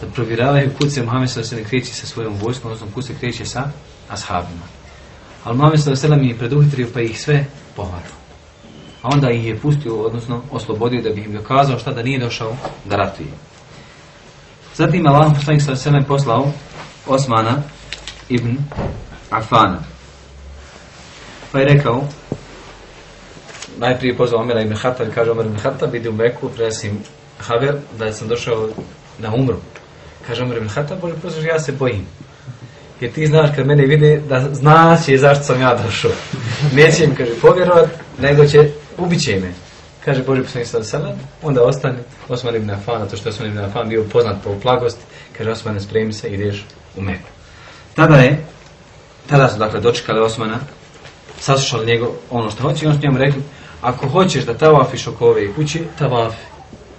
Da provjeravaju kud se Muhammed s.a.v. ne kreće sa svojom vojskom, odnosno kud se kreće sa ashabima. Ali Muhammed s.a.v. je preduhitrio pa ih sve pohvatao. A onda ih je pustio, odnosno oslobodio da bi im dokazao šta da nije došao da ratuje. Zatim Allah poslanik s.a.v. poslao Osmana ibn Afana. Pa je rekao, najprije pozvao Omera ibn Hatab i kaže Omer ibn Hatab, idi u Meku, prenesim haber da sam došao na umru. Kaže Omer ibn Hatab, Bože, prosim, ja se bojim. Jer ti znaš kad mene vide da znaš je zašto sam ja došao. Neće im, kaže, povjerovat, nego će, ubiće me. Kaže Boži poslanik sada sada, onda ostane Osman ibn Afan, to što je Osman ibn Afan bio poznat po plagosti, kaže Osman, spremi se, ideš u Meku. Tada je, tada su dakle dočekali Osmana, saslušali njego ono što hoće i ono što njemu rekli ako hoćeš da tavafiš oko ove kuće, tavafi.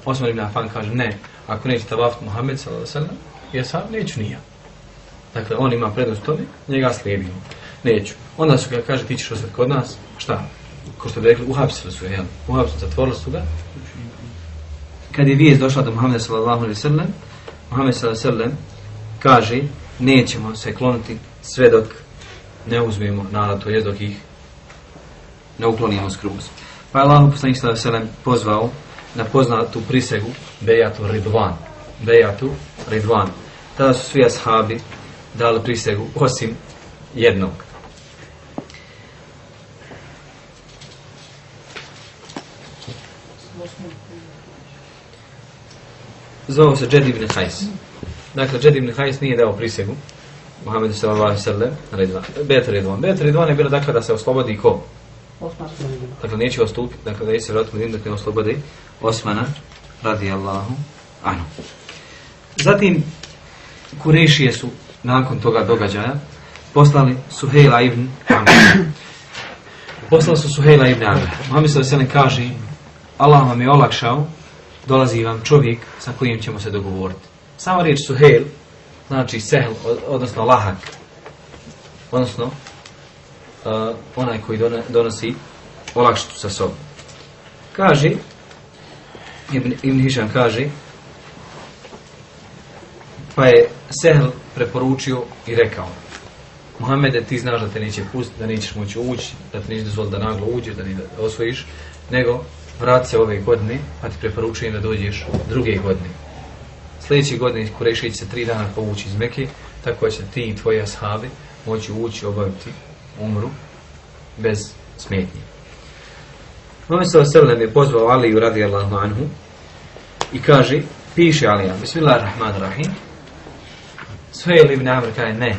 Osman ibn Afan kaže ne, ako neće tavafiti Muhammed s.a.v. ja sam neću nija. Dakle, on ima prednost tome, njega slijedimo. Neću. Onda su ga kaže ti ćeš ostati kod nas, šta? Ko što bi rekli, uhapsili su ga, jel? Uhapsili, zatvorili su ga. Kad je vijest došla do Muhammeda s.a.v. Muhammed sallallahu alaihi sallam kaže nećemo se kloniti sve dok ne uzmemo narod, to je dok ih ne uklonimo skroz. Pa je Allah poslanik sallallahu alaihi sallam pozvao na poznatu prisegu Bejatu Ridvan. Bejatu Ridvan. Tada su svi ashabi dali prisegu osim jednog. Zove se Džed ibn Hajs. Dakle, Džed ibn Hajs nije dao prisegu Muhammedu sallallahu Ridvan. Bejat Ridvan. Bejat Ridvan je bilo dakle da se oslobodi ko? Dakle, neće ostupiti, dakle, da se vratiti Medinu, dakle, oslobodi Osmana, radijallahu anhu. Zatim, Kurešije su, nakon toga događaja, poslali Suhejla ibn Amr. Poslali su Suhejla ibn Amr. Muhammed sallallahu ve kaže, Allah vam je olakšao, dolazi vam čovjek sa kojim ćemo se dogovoriti. Samo riječ suhel, znači sehl, odnosno lahak, odnosno uh, onaj koji donosi olakšicu sa sobom. Kaže, Ibn, Ibn Hišan kaže, pa je Sehl preporučio i rekao, Muhammede, ti znaš da te neće pustiti, da nećeš moći ući, da te neće dozvoliti da naglo uđeš, da ne osvojiš, nego vrati se ove godine, pa ti preporučujem da dođeš druge godine. Sljedeće godine Kurešija će se tri dana povući iz Mekke, tako će ti i tvoji ashabi moći ući obaviti umru bez smetnje. Muhammed Oselem je pozvao Aliju radijallahu anhu i kaže, piše Alija, Bismillahirrahmanirrahim, Suhejl ibn Amr kaže, ne,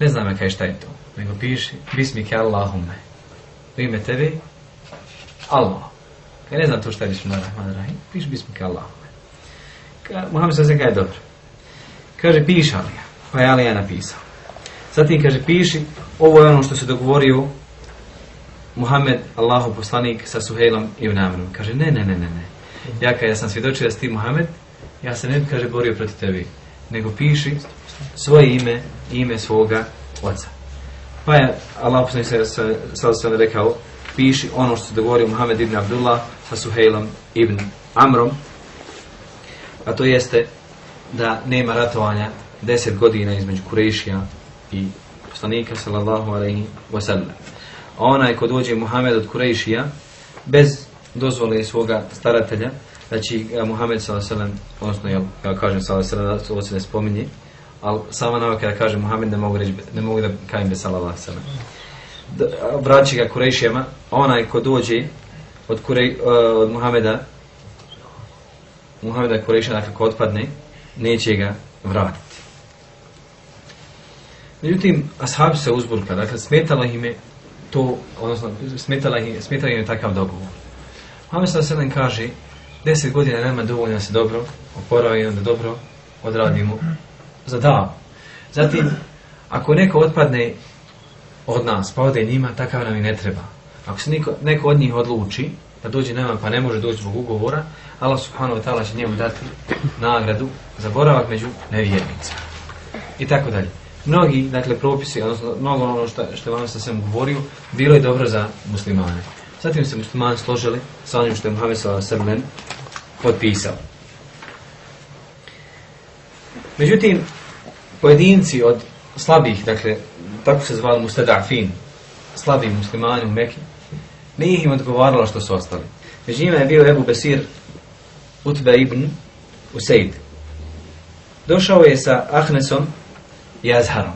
ne znam ja kaj šta je to, nego piše, Bismike Allahumme, u ime tebe, Allah. Ja ne znam to šta je Bismillahirrahmanirrahim, Piš bismo Allahumme. Ka, Muhammed s.a.v. je dobro. Kaže, piši Alija, pa je Alija napisao. Zatim kaže, piši, ovo je ono što se dogovorio Muhammed, Allahu poslanik, sa Suhejlom i Unamrom. Kaže, ne, ne, ne, ne, ne. Ja kada sam svjedočio da si ti Muhammed, ja se ne bi, kaže, borio protiv tebi, nego piši svoje ime i ime svoga oca. Pa je Allah poslanik se sad rekao, piši ono što se dogovorio Muhammed ibn Abdullah sa Suhejlom ibn Amrom, a to jeste da nema ratovanja deset godina između Kurešija i poslanika sallallahu alaihi wa sallam. A onaj ko dođe Muhammed od Kurešija bez dozvole svoga staratelja, znači e, Muhammed sallallahu alaihi wa sallam, odnosno jel, ja kažem sallallahu alaihi wa sallam, ovo se ne spominje, ali sama navaka da kaže Muhammed ne mogu, reći, ne mogu da kajem bez sallallahu alaihi wa sallam. Vraći ga Kurešijama, onaj ko dođe od, Kurej, uh, eh, od Muhameda, Muhameda Kurešija, dakle ko otpadne, neće ga vratiti. Međutim, ashab se uzburka, dakle, smetala im je to, odnosno, smetala im, smetala im je takav dogovor. Muhammed sada sedem kaže, deset godina nema dovoljno da se dobro oporavimo, da dobro odradimo za davu. Zatim, ako neko otpadne od nas, pa ode njima, takav nam i ne treba. Ako se niko, neko od njih odluči da dođe nama pa ne može doći zbog ugovora, Allah subhanahu wa ta'ala će njemu dati nagradu za boravak među nevjernicima. I tako dalje. Mnogi, dakle, propisi, odnosno mnogo ono što, što vam sam sam govorio, bilo je dobro za muslimane. Zatim se muslimani složili sa onim što je Muhammed s.a.v. potpisao. Međutim, pojedinci od slabih, dakle, tako se zvali mustadafin, slabi muslimani u Mekke, nije im odgovaralo što su ostali. Među njima je bio Ebu Besir Utbe ibn Useid. Došao je sa Ahnesom i Azharom.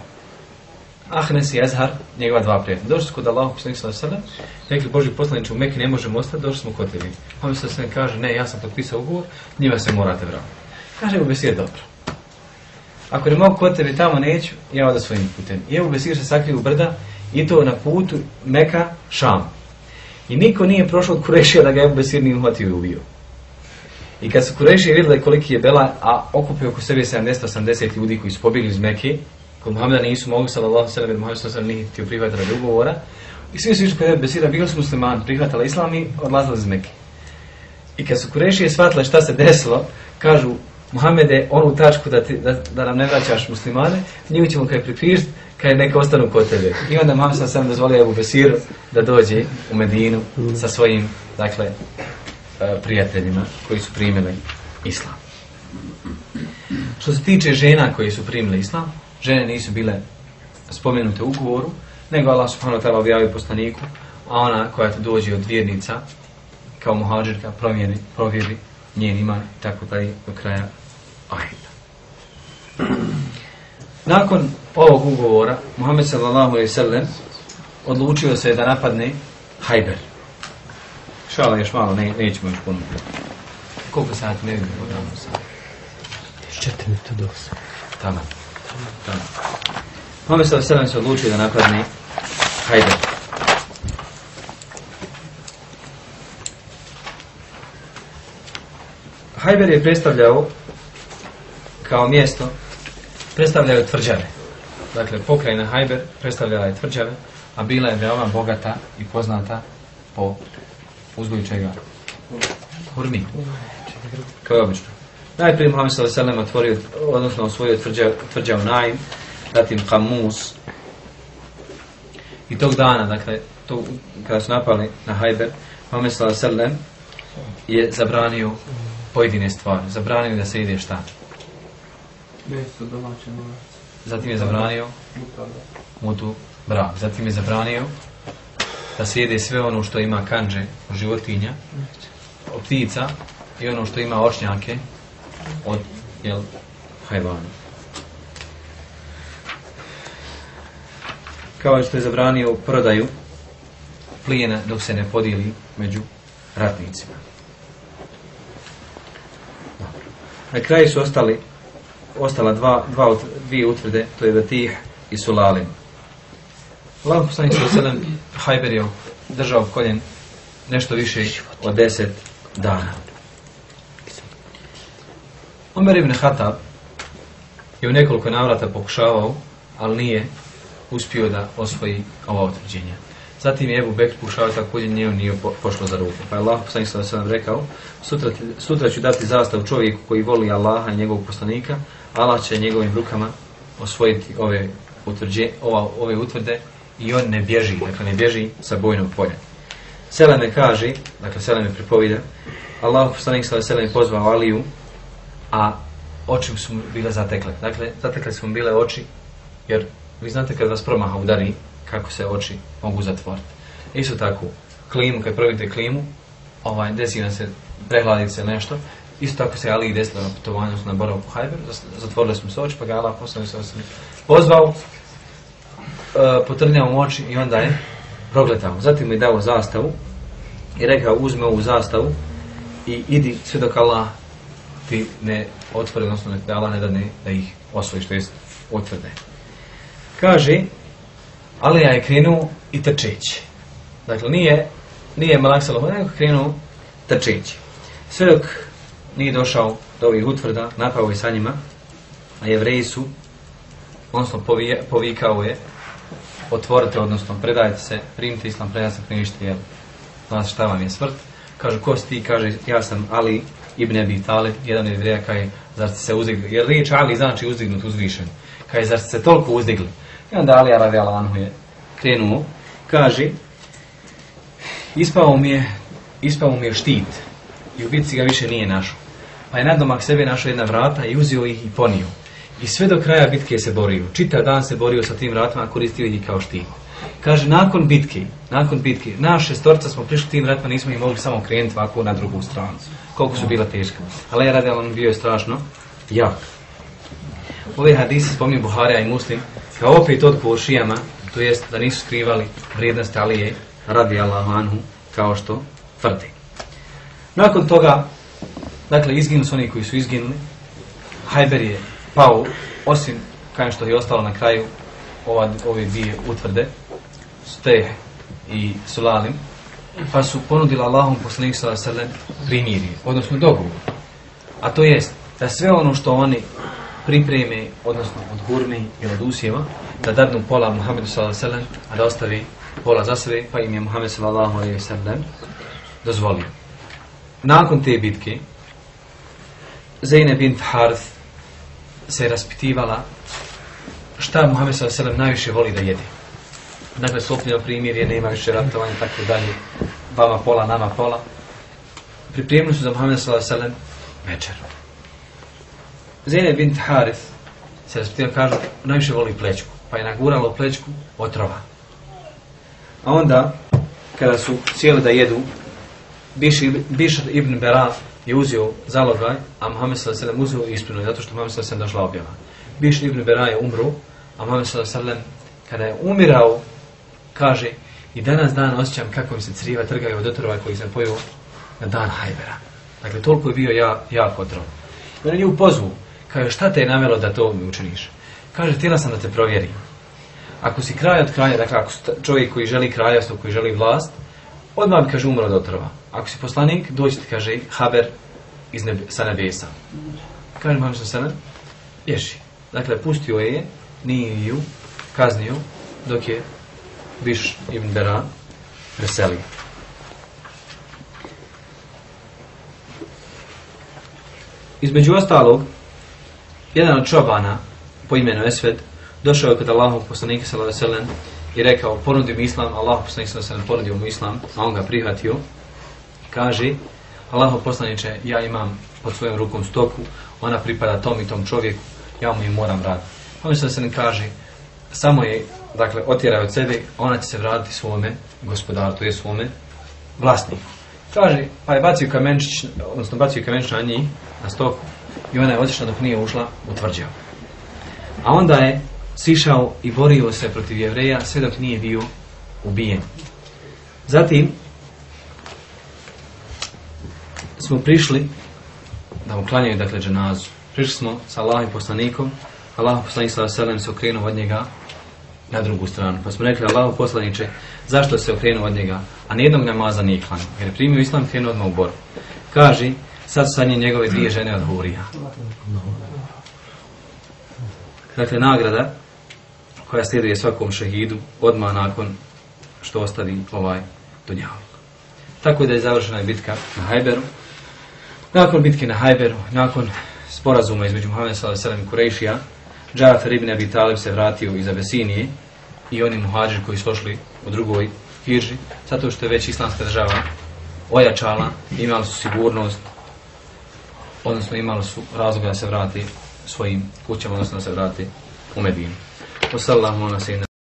Ahnes i Azhar, njegova dva prijatelja. Došli su kod Allahu poslanik sallallahu alejhi ve sellem, rekli Boži poslaniče u Mekki ne možemo ostati, došli smo kod tebe. On se sve kaže, ne, ja sam potpisao ugovor, njima se morate vratiti. Kaže mu Besir, dobro. Ako ne mogu kod tebe tamo neću, ja oda svojim putem. I evo Besir se sakrio u brda i to na putu Meka, Šam. I niko nije prošao od Kurešija da ga Ebu Besir nije uhvatio i ubio. I kad su Kurešije vidjeli koliki je Bela, a okupio oko sebe 70-80 ljudi koji su pobjegli iz Mekke, kod Muhammeda nisu mogli sallallahu sallam, jer Muhammed sallam nije htio prihvatiti radi ugovora, i svi su išli kod Ebu Besira, bili su muslimani, prihvatali islam i odlazili iz Mekke. I kad su Kurešije shvatile šta se desilo, kažu, Muhammede, onu tačku da, ti, da, da nam ne vraćaš muslimane, nju ćemo kaj prikrižiti, kaj neka ostanu kod tebe. I onda Muhammed sam sam dozvolio Ebu Besiru da dođe u Medinu sa svojim, dakle, e, prijateljima koji su primili islam. Što se tiče žena koji su primili islam, žene nisu bile spomenute u ugovoru, nego Allah subhanahu wa ta'ala objavio poslaniku, a ona koja te dođe od vjernica, kao muhađirka, promijeni, provjeri njen iman, tako taj do kraja ajeta. Nakon ovog ugovora, Muhammed sallallahu alaihi sallam odlučio se da napadne Hajber. Šala još malo, ne, nećemo još puno. Koliko sati ne vidimo da sad? Četiri minuta do osam. Tamo. Tamo. Muhammed sallallahu alaihi sallam se odlučio da napadne Hajber. Hajber je predstavljao kao mjesto, predstavljao tvrđave. Dakle, pokrajina Hajber predstavljala je tvrđave, a bila je veoma bogata i poznata po uzgoju čega? Hurmi. Kao je obično. Najprije Muhammed sallallahu alejhi ve sellem otvorio, odnosno osvojio tvrđavu, tvrđav Naim, zatim Kamus. I tog dana, dakle, to, kada su napali na Hajber, Muhammed sallallahu alejhi ve sellem je zabranio pojedine stvari. Zabranio da se ide šta? Meso domaće novac. Zatim je zabranio mutu brak. Zatim je zabranio da se jede sve ono što ima kanđe životinja, od ptica i ono što ima očnjake od jel, hajvana. Kao što je zabranio prodaju plijena dok se ne podijeli među ratnicima. Na kraju su ostali ostala dva, dva, dvije utvrde, to je Vatih i Sulalim. Allah poslanik sa sedam Hajber je držao koljen nešto više od deset dana. Omer ibn Hatab je u nekoliko navrata pokušavao, ali nije uspio da osvoji ova utvrđenja. Zatim je Ebu Bekr pokušao također nije nije po, pošlo za ruku. Pa je Allah poslanik sa sedam rekao, sutra, sutra ću dati zastav čovjeku koji voli Allaha i njegovog poslanika, Allah će njegovim rukama osvojiti ove, utvrđe, ova, ove utvrde i on ne bježi, dakle ne bježi sa bojnog polja. Seleme kaže, dakle Seleme pripovida, Allah poslanik sa Seleme pozvao Aliju, a oči su mu bile zatekle. Dakle, zatekle su mu bile oči, jer vi znate kad vas promaha udari, kako se oči mogu zatvoriti. Isto tako, klimu, kad provite klimu, ovaj, desi vam se, prehladi se nešto, isto tako se Ali desilo na putovanju na boravku Hajber, zatvorili smo se oči, pa ga Allah poslanik se Seleme pozvao, uh, potrnjao mu oči i onda je progletao. Zatim mu je dao zastavu i rekao uzme ovu zastavu i idi sve dok Allah ti ne otvori, odnosno da Allah ne dadne da ih osvoji, što jest otvrde. Kaže, Alija je krenuo i trčeći. Dakle, nije, nije Malak Salomon, nego krenuo trčeći. Sve dok nije došao do ovih utvrda, napao je sa njima, a jevreji su, odnosno povije, povikao je, otvorite, odnosno predajte se, primite islam, predajte se, primište, jel, znaš šta vam je smrt. Kaže, ko si ti? Kaže, ja sam Ali ibn Abi Talib, jedan od jevreja, kaže, zar ste se uzdigli? Jer riječ Ali znači uzdignut, uzvišen. Kaže, zar ste se toliko uzdigli? I onda Ali radi Alanhu je krenuo, kaže, ispao mi je, ispao mi je štit i u bitci ga više nije našao. Pa je nadomak sebe našao jedna vrata i uzio ih i ponio. I sve do kraja bitke se borio. Čita dan se borio sa tim vratima, koristio ih kao štit. Kaže, nakon bitke, nakon bitke, naše storca smo prišli tim vratima, nismo ih mogli samo krenuti ovako na drugu stranu. Koliko su bila teška. Ali je radi, on bio je strašno jak. Ove hadise spominju Buharija i Muslim, kao opet odgovor šijama, to jest da nisu skrivali vrijednost Alije, radi Allahu anhu, kao što tvrdi. Nakon toga, dakle, izginu su oni koji su izginuli, Hajber je pao, osim kao što je ostalo na kraju ova, ove dvije utvrde, Steh i Sulalim, pa su ponudili Allahom poslanik sallallahu alejhi ve primirje, odnosno dogovor. A to jest da sve ono što oni pripreme, odnosno od gurni i od usjeva, da dadnu pola Muhammedu sallallahu alejhi ve a da ostavi pola za sebe, pa im je Muhammed sallallahu alejhi ve sellem dozvolio. Nakon te bitke, Zeynep bint Harth se raspitivala šta Muhammed s.a.v. najviše voli da jede. Dakle, sklopljeno primjer je, nema više ratovanja, tako dalje, vama pola, nama pola. Pripremili su za Muhammed s.a.v. alejhi ve večer. Zeynep bint Harith se raspitivala, kažu, najviše voli plečku, pa je nagurala u plečku otrova. A onda, kada su sjeli da jedu, Biš, ibn Beraf je uzeo zalogaj, a Muhammed sallallahu alejhi ve sellem uzeo i ispunio, zato što Muhammed sallallahu alejhi ve sellem došla objava. Biš ibn Bera je umro, a Muhammed sallallahu alejhi ve sellem kada je umirao, kaže, i danas dan osjećam kako mi se criva trgaju od otrova koji sam pojeo na dan Hajbera. Dakle, toliko je bio ja, jak otrov. I on je nju pozvu, kaže, šta te je navelo da to mi učiniš? Kaže, htjela sam da te provjerim. Ako si kraj od kraja, dakle, ako čovjek koji želi kraljevstvo, koji želi vlast, odmah bi, kaže, umro od otrova. Ako si poslanik, doći ti, kaže, haber iz nebe, sa nebesa. Kaže, mam se sada, ješi. Dakle, pustio je, nije ju, kaznio, dok je Biš ibn Bera veselio. između ostalog, jedan od čobana po imenu Esved došao je kod Allahov poslanika sallallahu alejhi ve sellem i rekao ponudio mi islam, Allah poslanik se alejhi ve ponudio mu islam, a on ga prihvatio. Kaže: Allah poslaniče, ja imam pod svojom rukom stoku, ona pripada tom i tom čovjeku, ja mu je moram vratiti. On se ne kaže, samo je, dakle, otjerao od sebe, ona će se vratiti svome gospodaru, to je svome vlasniku. Kaže, pa je bacio kamenčić, odnosno bacio kamenčić na njih, na stoku, i ona je otišla dok nije ušla u tvrđavu. A onda je sišao i borio se protiv jevreja sve dok nije bio ubijen. Zatim smo prišli da mu klanjaju dakle dženazu. Prišli smo sa Allahim poslanikom, Allah poslanik sallallahu selem se okrenuo od njega na drugu stranu. Pa smo rekli Allahu poslaniče, zašto se okrenuo od njega, a nijednog namaza nije klanio. Jer je primio islam krenuo odmah u borbu. Kaži, sad su sa njim njegove dvije žene od Hurija. Dakle, nagrada koja slijedi svakom šehidu odmah nakon što ostavi ovaj dunjavuk. Tako da je završena bitka na Hajberu. Nakon bitke na Hajberu, nakon sporazuma između Muhammed s.a.v. i Kurejšija, Džafer ibn Abi Talib se vratio iz Abesinije i oni muhađir koji su došli u drugoj hirži, zato što je već islamska država ojačala, imali su sigurnost, odnosno imali su razloga da se vrati svojim kućama, odnosno da se vrati u Medinu. وصلى الله على سيدنا